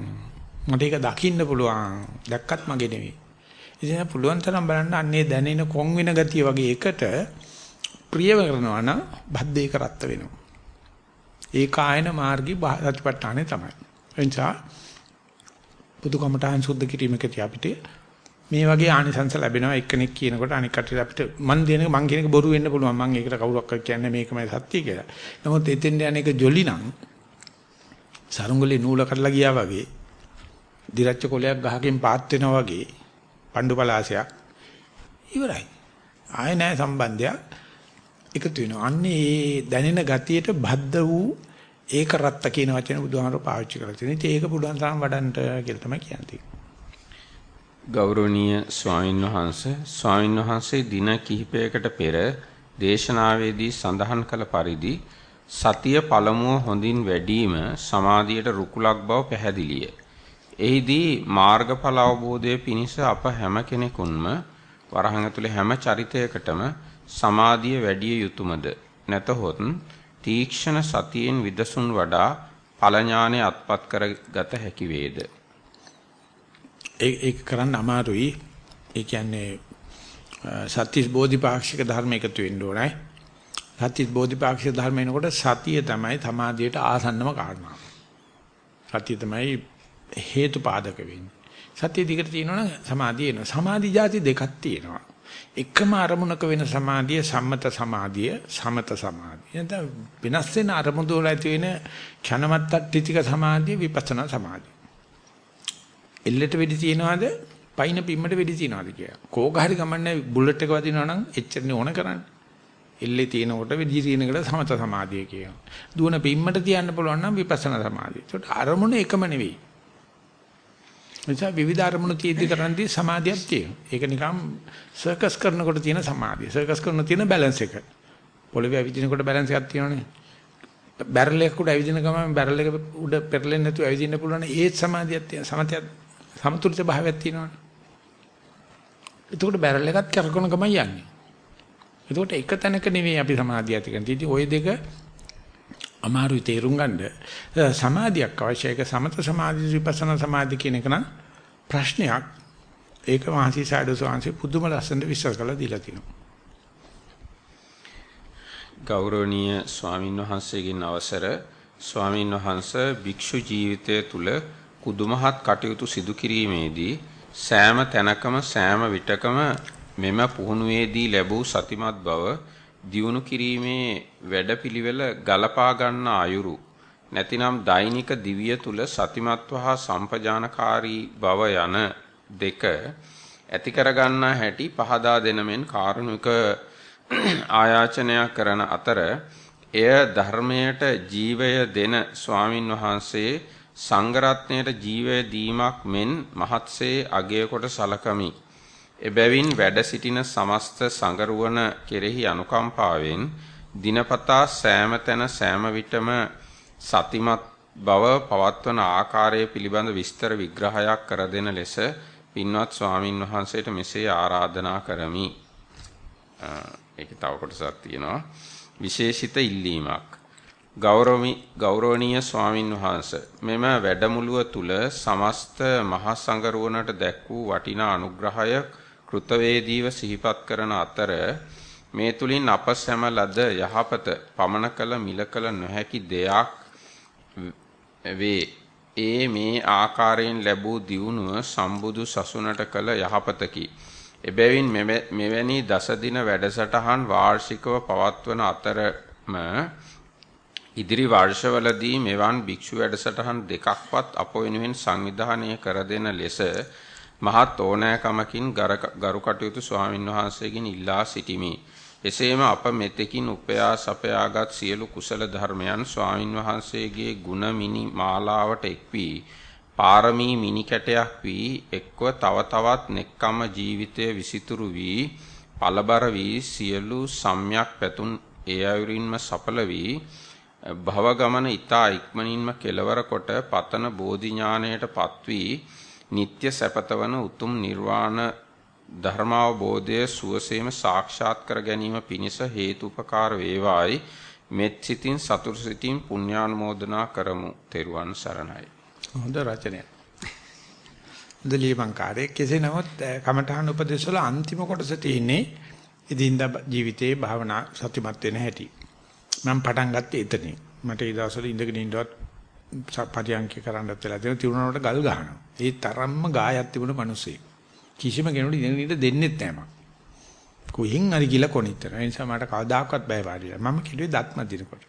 මට ඒක දකින්න පුළුවන්. දැක්කත් මගේ නෙවෙයි. ඉතින් පුළුවන් තරම් බලන්න අන්නේ දැනෙන කොන් වෙන ගතිය වගේ එකට ප්‍රිය කරනවා නම් බද්දේක රත්ත වෙනවා. ඒ කායන මාර්ගي සතිපට්ඨානේ තමයි. එනිසා බුදුකමඨාන් සුද්ධ කිරීමකදී අපිට මේ වගේ ආනිසංස ලැබෙනවා එක්කෙනෙක් කියනකොට අනික් කටියට අපිට මන් දෙන මං කියන එක බොරු වෙන්න පුළුවන් මං ඒකට කවුරක් කියන්නේ මේකමයි සත්‍ය කියලා. නමුත් එතෙන් යන එක ජොලි නම් සරුංගලේ නූල කඩලා ගියා වගේ දිරච්ච කොලයක් ගහකින් පාත් වෙනවා වගේ පණ්ඩු පලාසයක් ඉවරයි. ආය නැහැ සම්බන්ධයක් එකතු වෙනවා. අන්නේ දැනෙන ගතියට බද්ධ වූ ඒක රත්ත කියන වචනේ බුදුහාමර පාවිච්චි කරලා තියෙනවා. ඉතින් ඒක පුළුවන් තරම් වඩන්න කියලා තමයි කියන්නේ. ගෞරවනීය ස්වාමින් වහන්සේ. ස්වාමින් වහන්සේ දින කිහිපයකට පෙර දේශනාවේදී සඳහන් කළ පරිදි සතිය පළමුව හොඳින් වැඩිම සමාධියට රුකුලක් බව පැහැදිලිය. එහිදී මාර්ගඵල අවබෝධය පිණිස අප හැම කෙනෙකුන්ම වරහන් ඇතුලේ හැම චරිතයකටම සමාධිය වැඩි යුතුයමද නැතහොත් තීක්ෂණ සතියෙන් විදසුන් වඩා ඵල ඥානෙ අත්පත් කරගත හැකි වේද? ඒක කරන්න අමාරුයි ඒ කියන්නේ සත්‍තිස් බෝධිපාක්ෂික ධර්ම එකතු වෙන්න ඕනේ සත්‍තිස් බෝධිපාක්ෂික ධර්ම එනකොට සතිය තමයි සමාධියට ආසන්නම කාරණා සතිය තමයි හේතු පාදක වෙන්නේ. සතිය දිගට තියෙනවනම් සමාධිය එනවා. සමාධි જાති දෙකක් තියෙනවා. එකම අරමුණක වෙන සමාධිය සම්මත සමාධිය සමත සමාධිය. එතන වෙනස් වෙන අරමුණු වල ඇති වෙන ක්ෂණමත්ත්‍ත්‍තික සමාධිය විපස්සනා සමාධිය. එල්ලට වෙඩි තියනවාද පයින් පිම්මට වෙඩි තියනවාද කියලා. කෝක හරි ගමන්නේ බුලට් එක වදිනවා නම් එච්චරනේ ඕන කරන්නේ. එල්ලේ තියෙනකොට වෙඩි තියෙනකට සමත සමාධිය කියනවා. දුවන පිම්මට තියන්න පුළුවන් නම් විපස්සනා සමාධිය. ඒකට අරමුණ එකම නෙවෙයි. නිසා විවිධ අරමුණු තියෙද්දි කරන්නේ සමාධියක් තියෙනවා. ඒක නිකම් සර්කස් කරනකොට තියෙන සමාධිය. සර්කස් කරන තියෙන බැලන්ස් එක. පොළවේ ඇවිදිනකොට බැලන්ස් එකක් තියෙනවනේ. බැරල් එකක් උඩ ඇවිදින ගමන් බැරල් එක උඩ පෙරලෙන්නේ නැතුව ඇවිදින්න පුළුවන් ඒත් සමාධියක් තියෙන සමතයක් සමතුලිත භාවයක් තියෙනවනේ. එතකොට බැරල් එකත් කරකවන ගමන් යන්නේ. එතකොට එක තැනක නෙවෙයි අපි සමාධිය ඇති කරන්නේ. ඉතින් ওই දෙක අමාරුයි තේරුම් ගන්න. සමාධියක් අවශ්‍යයි. ඒක සමත සමාධි විපස්සනා සමාධි කියන එක නම් ප්‍රශ්නයක්. ඒක මහසි සාඩු සෝංශේ පුදුම ලස්සනට විස්තර කරලා දීලා තිනවා. ගෞරවනීය ස්වාමින් වහන්සේගෙන් අවසර ස්වාමින් වහන්සේ භික්ෂු ජීවිතය තුල කුදුමහත් කටයුතු සිදු කිරීමේදී සෑම තැනකම සෑම විටකම මෙම පුහුණුවේදී ලැබූ සතිමත් බව දියුණු කිරීමේ වැඩපිළිවෙල ගලපා ගන්න අයුරු නැතිනම් දෛනික දිවිය තුල සතිමත්ව හා සම්පජානකාරී බව යන දෙක ඇති කර ගන්නා හැටි පහදා දෙන මෙන් කාරුණික ආයාචනය කරන අතර එය ධර්මයට ජීවය දෙන ස්වාමින් වහන්සේ සංඝරත්නයට ජීවය දීමක් මෙන් මහත්සේ අගය කොට සලකමි. එබැවින් වැඩ සිටින සමස්ත සංගරුවන කෙරෙහි අනුකම්පාවෙන් දිනපතා සෑම තැන සෑම විටම සතිමත් බව පවත්වන ආකාරය පිළිබඳ විස්තර විග්‍රහයක් කර දෙන ලෙස පින්වත් ස්වාමින් වහන්සේට මෙසේ ආරාධනා කරමි. ඒක තව කොටසක් තියෙනවා. විශේෂිත ඉල්ලීමක්. ගෞරවමි ගෞරවනීය ස්වාමින් වහන්සේ මෙම වැඩමුළුව තුල සමස්ත මහා සංඝරුවනට දැක් වූ වටිනා අනුග්‍රහය කෘතවේදීව සිහිපත් කරන අතර මේ තුලින් අප සැම ලද යහපත පමන කළ මිල කළ නොහැකි දෙයක් වේ. ඒ මේ ආකාරයෙන් ලැබූ දියුණුව සම්බුදු සසුනට කළ යහපතකි. එබැවින් මෙවැනි දස දින වැඩසටහන් වාර්ෂිකව පවත්වන අතරම ඉදිරි වර්ෂවලදී මෙවන් භික්ෂු වැඩසටහන් දෙකක්වත් අප වෙනුවෙන් සංවිධානය කර දෙන ලෙස මහත් ඕනෑකමකින් ගරු කටයුතු ස්වාමින් වහන්සේගෙන් ඉල්ලා සිටිමි. එසේම අප මෙතෙකින් උපයා සපයාගත් සියලු කුසල ධර්මයන් ස්වාමින් වහන්සේගේ ගුණ මිනි මාලාවට එක් වී පාරමී මිනි කැටයක් වී එක්ව තව තවත් නෙක්කම ජීවිතය විසිතුරු වී පළබර වී සියලු සම්‍යක් පැතුම් ඒ අයුරින්ම සඵල වී භව ගමන ඊතා ඉක්මනින්ම කෙලවර කොට පතන බෝධි ඥාණයට පත්වී නিত্য සැපතවන උතුම් නිර්වාණ ධර්මාවබෝධය සුවසේම සාක්ෂාත් කර ගැනීම පිණිස හේතුපකාර වේවායි මෙත් සිතින් සතුරු සිතින් පුණ්‍යානුමෝදනා කරමු තෙරුවන් සරණයි හොඳ රචනයක්. දලීමංකාරයේ කෙසේ නමුත් කමඨහන් උපදේශ වල අන්තිම කොටස තියෙන්නේ ඉදින්දා ජීවිතයේ භාවනා සතිමත් වෙන හැටි. මම පටන් ගත්තේ එතනින්. මට ඒ දවස්වල ඉඳගෙන ඉන්නවත් පරියන්ක කරන්නත් වෙලා තියෙන තිරුණාවට ගල් ගහනවා. ඒ තරම්ම ගායක් තිබුණ මිනිස්සෙක්. කිසිම කෙනෙකුට ඉඳගෙන ඉන්න දෙන්නෙත් නැහැ මම. කොහෙන් හරි ගිල කොනිටර. ඒ නිසා මට කවදාකවත් බය වාඩිලා. මම කිව්වේ දත්ම දිනකොට.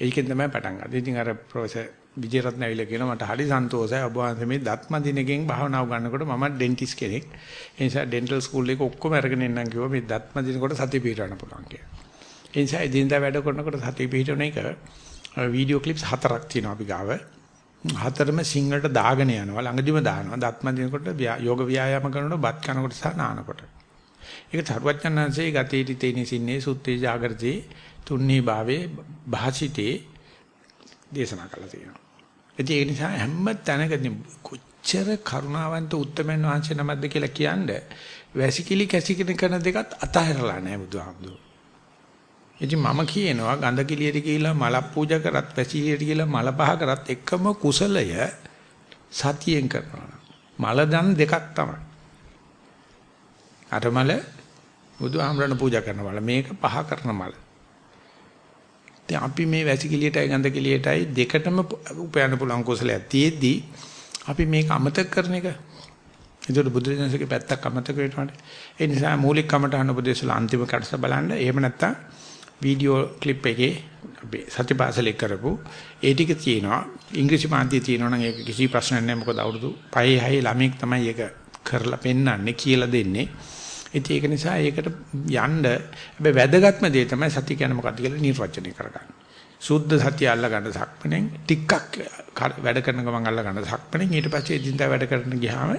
ඒකෙන් තමයි පටන් ගත්තේ. ඉතින් අර ප්‍රොෆෙසර් විජේරත්න ඇවිල්ලා කියනවා මට හරි සන්තෝෂයි ඔබ වහන්සේ මේ දත්ම දිනකින් භාවනාව ගන්නකොට මම ඩෙන්ටිස් කෙනෙක්. ඒ නිසා ඩෙන්ටල් ස්කූල් එක ඔක්කොම අරගෙන එන්නම් කිව්වා මේ දත්ම දිනකොට සතිය පිටවන්න පුළුවන් කියලා. ඒ නිසා එදිනදා වැඩ කරනකොට සතිය පිටවන එක වීඩියෝ ක්ලිප්ස් හතරක් තියෙනවා අපි ගාව. හතරම සිංහලට දාගෙන යනවා ළඟදිම දානවා. දත්ම දිනකොට යෝග ව්‍යායාම කරනකොට බත් කනකොට සහ නානකොට. ඒක තරුවචනංශයේ ගතේටි තේනි සින්නේ සුත්තේ ජාගරති තුන්නී භාවේ භාසිතේ දේශනා කළා තියෙනවා. ඒ නිසා හැම තැනකදී කොච්චර කරුණාවන්ත උත්තරමන් වහන්සේ නමක්ද කියලා කියන්නේ වැසිකිලි කැසිකිලි කරන දෙකත් අතහැරලා නැහැ බුදුහාමුදුරුවෝ. ඉතින් මම කියනවා ගඳ කිලියට කියලා මල පූජා කරත් වැසිකිලියට කියලා මල පහ කරත් එකම කුසලය සතියෙන් කරනවා. මල දන් දෙකක් තමයි. අර මල බුදුහාමරණ පූජා කරන මල මේක පහ කරන මල. දැන් අපි මේ වැසිකිළියටයි ගඳ කිලියටයි දෙකටම උපයන්න පුළුවන් කුසලයක් තියෙද්දී අපි මේක අමතක කරන එක. ඒකට බුදුරජාණන්සේගේ පැත්තක් අමතක වෙනවානේ. ඒ නිසා මූලික කමටහන උපදේශවල අන්තිම කොටස බලන්න. එහෙම නැත්නම් වීඩියෝ ක්ලිප් එකේ අපි සතිපාසලේ කරපු ඒ ටික තියෙනවා. ඉංග්‍රීසි මාධ්‍යයේ තියෙනවා නම් ඒක කිසි ප්‍රශ්නයක් නැහැ. මොකද අවුරුදු 5 6 ළමෙක් තමයි ඒක කරලා පෙන්වන්නේ කියලා දෙන්නේ. ඉතින් ඒක නිසා ඒකට යන්න හැබැයි වැදගත්ම දේ තමයි සතිය කියන්නේ මොකක්ද කියලා නිර්වචනය කරගන්න. සුද්ධ සතිය අල්ල ගන්න සක්මණෙන් ටිකක් වැඩ කරන ගමන් අල්ල ගන්න සක්මණෙන් ඊට පස්සේ එදින්දා වැඩ කරන ගියාම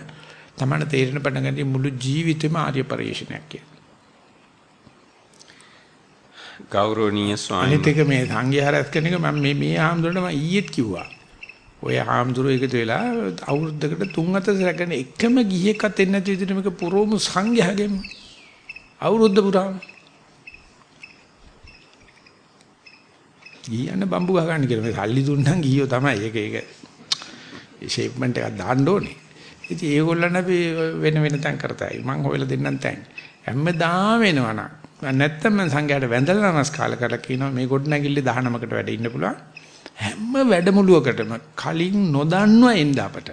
තමයි තේරෙන පටන් ගන්නේ මුළු ජීවිතේම ආර්ය පරිශ්‍රණයක් කියලා. ගෞරවනීය ස්වාමීන් අනිත් එක මේ සංඝයා රැස් කරන එක මම මේ මේ ආම්දුරට මම ඊයේත් කිව්වා. ඔය ආම්දුර එකතු වෙලා අවුරුද්දකට තුන් හතර සැරගෙන එකම ගිහියක්වත් එන්නේ නැති විදිහට මේක පුරෝම සංඝයාගෙම අවුරුද්ද පුරාම ගියන්න බම්බු ගහ ගන්න කියලා මේ සල්ලි දුන්නම් ගියෝ තමයි ඒක ඒක ෂේප්මන්ට් එකක් දාන්න ඕනේ. ඉතින් ඒගොල්ලන් අපි වෙන වෙන තැන් කරතයි. මං හොයලා දෙන්නම් තැන්. හැමදාම එනවනම් නැත්තම් මං සංඝයාට වැඳලා නමස්කාර කරලා කියනවා මේ ගොඩ නැගිල්ල 19කට වැඩ ඉන්න පුළුවන්. හැම වැඩමුළුවකටම කලින් නොදන්ව එන්න අපට.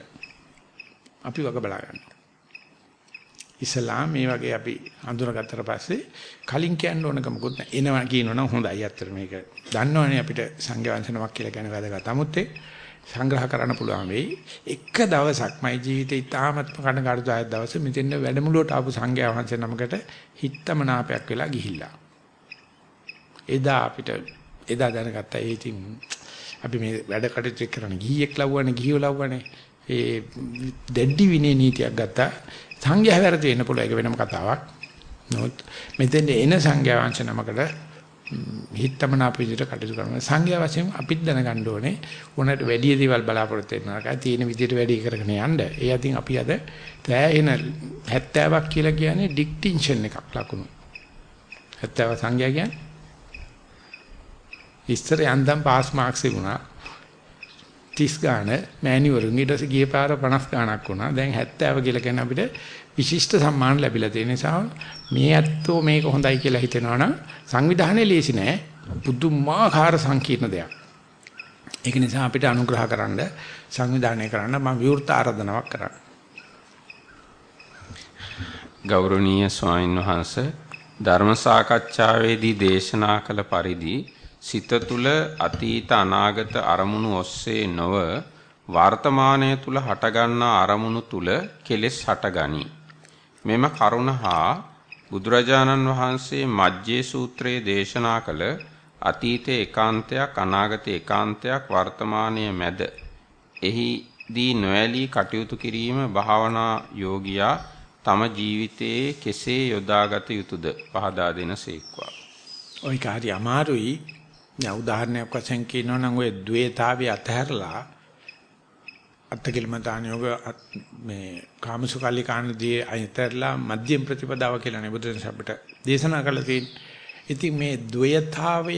අපි වග බලා ගන්නවා. ඉස්ලාම් මේ වගේ අපි හඳුනාගත්තට පස්සේ කලින් කියන්න ඕනක මොකුත් නැහැ. එනවා කියනවනම් හොඳයි. අත්තර මේක දන්නවනේ අපිට සංඝයා වංශනමක් කියලා කියන වැදගත්. 아무ත් ඒ සංග්‍රහ කරන්න පුළුවන් වෙයි. එක දවසක් මයි ජීවිතේ ඉතාමත්ම කනගාටුදායක දවසේ මෙතෙන් වැඩමුළුවට ආපු සංඝයා වහන්සේ නමකට හිතමනාපයක් වෙලා ගිහිල්ලා. එදා අපිට එදා දැනගත්තා ඒ ඉතින් අපි මේ වැඩ කටයුතු කරන ගිහියෙක් ලව්වනේ ගිහියෝ ලව්වනේ ඒ දෙඩි විනේ නීතියක් ගත්තා සංඝයා වැරදි වෙන්න පුළුවන් ඒක වෙනම කතාවක්. නමුත් මෙතෙන් එන සංඝයා වංශ නමකට හිතමන අපිට කටයුතු කරනවා. සංඝයා වශයෙන් අපිත් දැනගන්න ඕනේ උනට වැඩි දේවල් බලාපොරොත්තු වෙනවා. කයි තියෙන විදිහට වැඩි කරගෙන යන්න. ඒ අතින් අපි අද තෑහෙන 70ක් කියලා කියන්නේ ඩික්ටින්ෂන් එකක් ලකුණු. 70 සංඝයා කියන්නේ ඉස්තර යන්දම් පාස් මාක්ස් තිබුණා. 30 ගාන මෑනියුවරුන් ඊට පස්සේ ගිය පාර 50 ගානක් වුණා. දැන් 70 කියලා කියන අපිට විශිෂ්ට සම්මාන ලැබිලා තියෙන නිසා මේ ඇත්තෝ මේක හොඳයි කියලා හිතනවනම් සංවිධානයේ ලේසි නෑ. පුදුමාකාර සංකීර්ණ දෙයක්. ඒක නිසා අපිට අනුග්‍රහ කරන්න සංවිධානය කරන්න මම විවෘත ආරාධනාවක් කරා. ගෞරවනීය ස්වාමින් වහන්සේ ධර්ම සාකච්ඡාවේදී දේශනා කළ පරිදි සිත තුළ අතීත අනාගත අරමුණු ඔස්සේ නොව වර්තමානය තුල හටගන්නා අරමුණු තුල කෙලෙස් හටගනී. මෙම කරුණ හා බුදුරජාණන් වහන්සේ මජ්ජේ සූත්‍රයේ දේශනා කළ අතීතයේ ඒකාන්තයක් අනාගතයේ ඒකාන්තයක් වර්තමානයේ මැද එහිදී නොඇලී කටයුතු කිරීම භාවනා යෝගියා තම ජීවිතයේ කෙසේ යොදාගත යුතුද පහදා දෙනසේක්වා. ඔයික හරි අමාරුයි. දැන් උදාහරණයක් වශයෙන් කියනවා නම් ඔය ද්වේතාවේ අතහැරලා අත්කලමතාන යෝග මේ කාමසුකල්ලි කාණදී අයතරලා මධ්‍යම ප්‍රතිපදාව කියලා නේ බුදුන් අපිට දේශනා කළා තියෙන්නේ. ඉතින් මේ ද්වයතාවය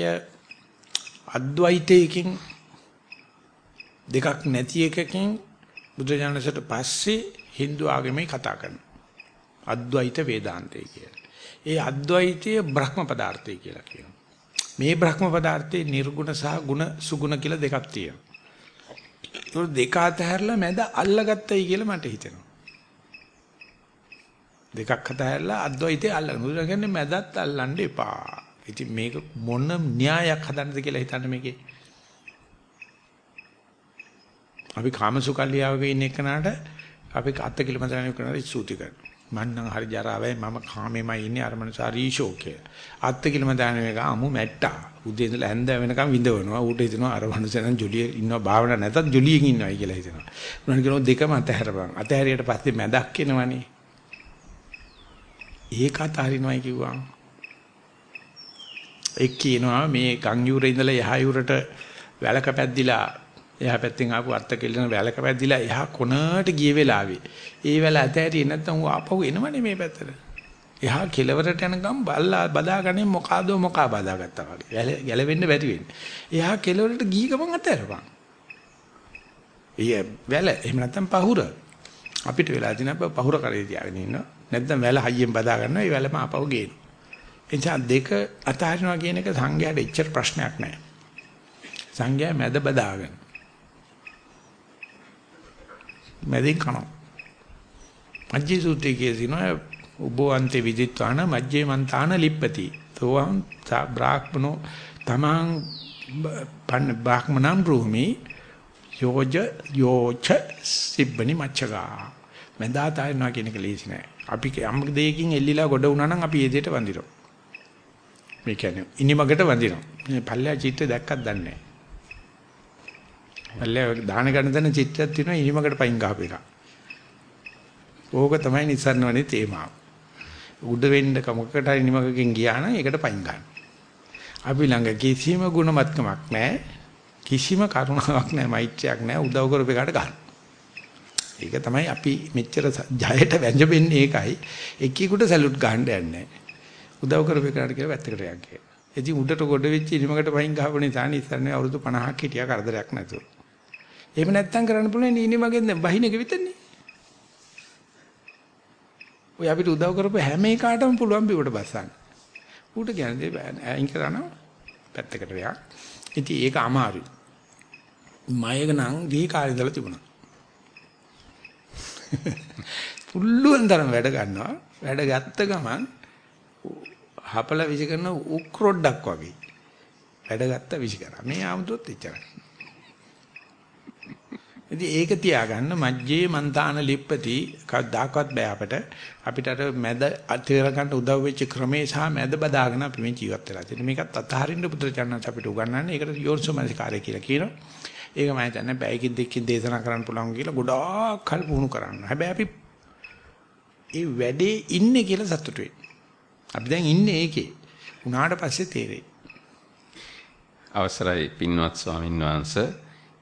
අද්වෛතයකින් දෙකක් නැති එකකින් බුදුජානසට පස්සේ Hindu ආගමේ කතා කරනවා. අද්වෛත වේදාන්තය කියලා. ඒ අද්වෛතය බ්‍රහ්ම පදාර්ථය කියලා කියනවා. මේ බ්‍රහ්ම පදාර්ථයේ නිර්ගුණ සහ ගුණ සුගුණ කියලා දෙකක් තියෙනවා. ඒක දෙක අතහැරලා මැද අල්ලගත්තයි කියලා මට හිතෙනවා. දෙකක් අතහැරලා අද්වෛතය අල්ලගෙන බුදුරජාණන් කියන්නේ මැදත් අල්ලන්න එපා. ඉතින් මේක මොන න්‍යායක් හදන්නද කියලා හිතන්න මේකේ. අපි කාමසුකල්ලියාවක ඉන්න එකනට අපි අත්ති කිලමතරණ කරනවා ස්තුති කරනවා. මන්නම් හරි ජරාවයි මම කාමෙමයි ඉන්නේ අර මනසාරී ෂෝකේ. අත්ති කිලමතරණ එක අමු මැට්ටා. උදේ ඉඳලා හැන්ද වෙනකම් විඳවනවා. ඌට හිතෙනවා අර මනුස්සයන් ජොලිය ඉන්නවා භාවනා නැතත් ජොලියෙන් ඉන්නවයි කියලා හිතෙනවා. උනන් කියනවා දෙකම අතහැරපන්. අතහැරියට පස්සේ මැදක් එනවනේ. ඒක අතහරිනවයි කිව්වා. එක් කියනවා මේ ගම් යූරේ ඉඳලා යහ යූරට වැලක පැද්දිලා එහා පැත්තෙන් ආපු අර්ථ කෙල්ලන වැලක පැද්දිලා එහා කොනට ගිය වෙලාවේ ඒ වෙල ඇතෑරියේ නැත්තම් ඌ ආපහු එනවනේ මේ පැත්තට. එහා කෙලවරට යනකම් බල්ලා බදාගන්නේ මොකාද මොකා බදාගත්තා වගේ. ගැලවෙන්න බැරි වෙන්නේ. එහා කෙලවරට ගිය ගමන් අතෑරපන්. ඊය වැල එහෙම නැත්තම් පහුර. අපිට වෙලා දින පහුර කරේ තියාගෙන ඉන්නවා. නැත්තම් වැල හයියෙන් බදා ගන්නවා. ඒ වැලම ආපහු ගේනවා. එනිසා දෙක අතහරිනවා කියන එක සංඝයාට එච්චර ප්‍රශ්නයක් නෑ. සංඝයා මැද බදාගෙන. මැදින් කනවා. මජ්ජේ සූත්‍රයේ කියනවා උබෝන්තේ විදිත්වාන මජ්ජේ මන්තාන ලිප්පති. තෝවං බ්‍රාහ්මනෝ තමං පන්න බ්‍රාහ්මනම් රූමි යෝජ යෝච සිබ්බනි මච්චගා මඳාත ආයනවා කියන එක ලේසි නෑ. අපි යම් දෙයකින් එල්ලිලා ගොඩ වුණා නම් අපි ඒ දෙයට වඳිනවා. මේ කියන්නේ ඉනිමකට වඳිනවා. මේ පල්ලෙහා චිත්‍රය දැක්කත් දන්නේ නෑ. පල්ලෙහා දාන ගන්න දන චිත්‍රයක් තියෙනවා ඉනිමකට පයින් ගහපු එක. ඕක තමයි නිසරණවනේ තේමාව. උඩ වෙන්න කමකට හරි නිමකකින් ගියා නම් ඒකට පයින් ගන්න. අපි ළඟ කිසිම ගුණමත්කමක් නැහැ. කිසිම කරුණාවක් නැහැ, මෛත්‍රියක් නැහැ. උදව් කරපේකට ගන්න. ඒක තමයි අපි මෙච්චර ජයයට වැඳෙන්නේ ඒකයි. එක්කෙකුට සැලුට් ගහන්න යන්නේ උදව් කරපේකට කියලා වැත්තකට යන්නේ. ඉතින් උඩට ගොඩ වෙච්ච ඉනිමකට පයින් ගහපු නිසා නිසරණේ අවුරුදු 50ක් හිටියා කරදරයක් නැතුව. එහෙම නැත්තම් කරන්න පුළුවන් ඉනිමගෙන් දැන් බහින එක විතරනේ. ඔය අපිට උදව් කරපු හැම එකකටම පුළුවන් බිවට බස්සන්න. ඌට කියන්නේ අයින් කරනවා පැත්තකට වෙයක්. ඉතින් ඒක අමාරුයි. මයක නම් දී කාලේ ඉඳලා තිබුණා. [laughs] පුළුවන් තරම් වැඩ ගන්නවා. වැඩ ගත්ත ගමන් හපල විසි කරන උක්රොඩ්ඩක් වගේ. වැඩ ගත්ත විසි කරා. මේ ආමුදුත් එච්චරයි. ඉතින් ඒක තියාගන්න මජ්ජේ මන්තාන ලිප්පති කවදාකවත් බෑ අපිට. අපිට අර මැද අතේර ගන්න උදව් වෙච්ච ක්‍රමේ සහ මැද බදාගෙන අපි මේ ජීවත් වෙලා තියෙනවා. මේකත් අතහරින්න පුදුරචන්නත් අපිට උගන්වන්නේ. ඒකට යෝනිසෝමනසිකාරය කියලා කියනවා. ඒක මම හිතන්නේ බෑකින් දෙකකින් දේශනා කරන්න පුළුවන් කියලා ගොඩාක් කල් පුහුණු කරන්න හැබැයි අපි ඒ වැඩේ ඉන්නේ කියලා සතුටු වෙන්න අපි දැන් ඉන්නේ ඒකේ. උනාට පස්සේ තේරෙයි. අවසරයි පින්වත් ස්වාමින් වහන්සේ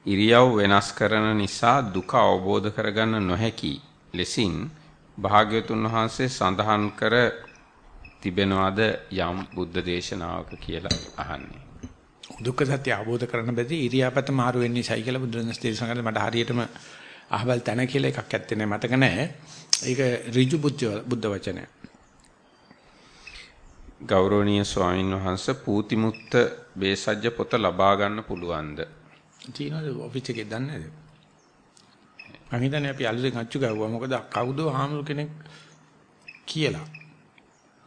ඉරියව් වෙනස් කරන නිසා දුක අවබෝධ කරගන්න නොහැකි ලෙසින් භාග්‍යවතුන් වහන්සේ සඳහන් කර තිබෙනවද යම් බුද්ධ දේශනාවක කියලා අහන්නේ. දුක්ඛ සත්‍ය අවබෝධ කරන බැදී ඉරියාපත මාරු වෙන්නේ සයි කියලා බුදුරජාණන් දේශනා මට හරියටම අහවල් තැන කියලා එකක් ඇත්තේ නැහැ මතක නැහැ. ඒක ඍජු බුද්ධ වචනය. ගෞරවනීය ස්වාමින් වහන්සේ පූතිමුත්ත බේසජ්‍ය පොත ලබා ගන්න පුළුවන්ද? තියෙනවද ඔෆිස් එකේ දන්නේ නැද? මම හිතන්නේ අපි අලුතෙන් අච්චු ගාවුවා. මොකද කවුද ආමුරු කෙනෙක් කියලා.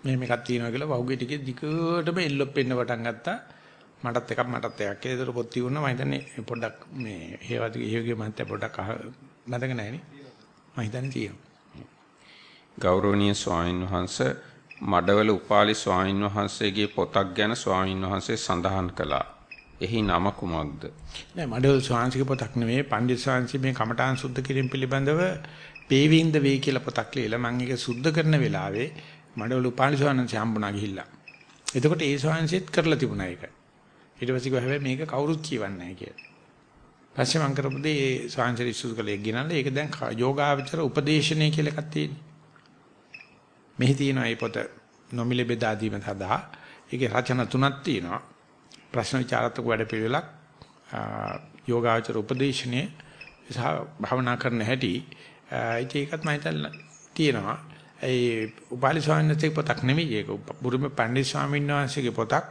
මෙහෙම එකක් තියෙනවා කියලා වහුගේ ටිකේ දිගටම එල්ලොප් වෙන්න පටන් ගත්තා. මටත් එකක් මටත් එකක් කියලා ඒතර පොත් තියුණා. මම හිතන්නේ පොඩ්ඩක් මේ හේවද හේවගේ මන්ට පොඩ්ඩක් අහ මතක නැහැ නේ. මම හිතන්නේ තියෙනවා. ගෞරවනීය ස්වාමින් වහන්සේ මඩවල උපාලි ස්වාමින් වහන්සේගේ පොතක් ගැන ස්වාමින් වහන්සේ සඳහන් කළා. එහි නම කුමක්ද? නෑ මඩවල ස්වාංශික පොතක් නෙවෙයි පණ්ඩිත ස්වාංශි මේ කමඨාන් සුද්ධ කිරීම පිළිබඳව පේවින්ද වේ කියලා පොතක් ලියලා මම ඒක සුද්ධ කරන වෙලාවේ මඩවල උපාලි ස්වාංශි හම්බුණා ගිහිල්ලා. එතකොට ඒ ස්වාංශිත් කරලා තිබුණා ඒක. ඊට පස්සේ කිව්වා හැබැයි මේක කවුරුත් කියවන්නේ නැහැ කියලා. පස්සේ මම කරපු දේ ඒ ස්වාංශි ඉස්සුස් කළේ ගෙනල්ලා ඒක දැන් යෝගාවචර උපදේශනය කියලා එකක් තියෙනවා. මෙහි තියෙනවා මේ පොත නොමිලේ බෙදා දීම සඳහා ඒකේ රචන තුනක් තියෙනවා. ප්‍රශ්න විචාරාත්මක වැඩ පිළිවෙලක් යෝගාචර උපදේශනේ සහ භවනා කරන හැටි ඒකත් මම හිතලා තියෙනවා. ඒ උපාලි ස්වාමීන් වහන්සේගේ පොතක් නෙමෙයි ඒක. බුරුම පණ්ඩිත ස්වාමීන් වහන්සේගේ පොතක්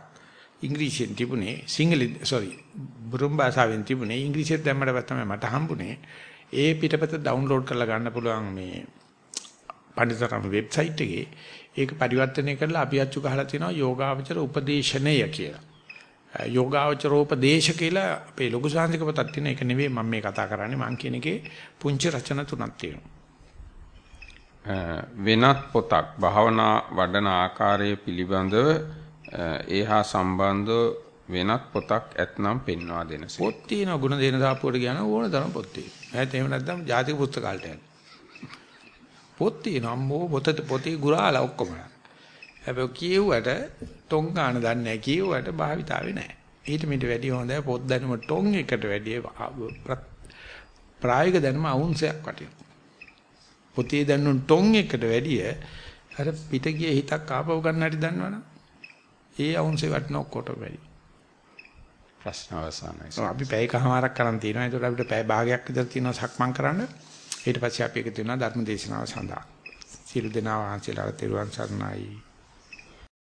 ඉංග්‍රීසියෙන් තිබුණේ. සිංහල සෝරි බුරුම් භාෂාවෙන් තිබුණේ. ඉංග්‍රීසියෙන් දැම්මට තමයි මට හම්බුනේ. ඒ පිටපත ඩවුන්ලෝඩ් කරලා ගන්න පුළුවන් මේ පණ්ඩිතරම් වෙබ්සයිට් එකේ. ඒක පරිවර්තනය කරලා අපි අච්චු ගහලා තියෙනවා යෝගාවචර උපදේශනය කියලා. යෝගාවචරෝපදේශ කියලා අපේ ලොකු සාංශික පොතක් තියෙන එක නෙවෙයි මම මේ කතා කරන්නේ මං කියන එකේ පුංචි රචන තුනක් තියෙනවා. වෙනත් පොතක් භාවනා වඩන ආකාරය පිළිබඳව ඒහා සම්බන්ධව වෙනත් පොතක් ඇතනම් පෙන්වා දෙනසේ. පොත් තියෙනවා ගුණ දෙන සාප්පුවට කියන ඕන තරම් පොත් තියෙනවා. ඈත් එහෙම නැත්නම් ජාතික පුස්තකාලට යන්න. පොත් තියෙනවා අම්මෝ පොත පොතේ ගුරාලා ඔක්කොම. හැබැයි කියෙව්වට ටොං ගන්න දන්නේ නැහැ කියෙව්වට භාවිතාවේ නැහැ. ඊට මිට වැඩි හොඳයි පොත් දැනුම ටොං එකට වැඩි ප්‍රායෝගික දැනුම අවුන්සයක් වටිනවා. පොතේ දැනුම් ටොං එකට වැඩි අර පිට ගිය හිතක් ආපහු ගන්න හැටි දන්නවනම් ඒ අවුන්සේ වටින ඔක්කොට වැඩි. ප්‍රශ්න අවසానයි. අපි පැය කමාරක් කරන් තියෙනවා. ඒකට අපිට පැය භාගයක් විතර තියෙනවා සක්මන් කරන්න. ඊට පස්සේ අපි එකතු වෙනවා ධර්ම දේශනාව සඳහා. සියලු දෙනා වහන්සේලාට තෙරුවන් සරණයි.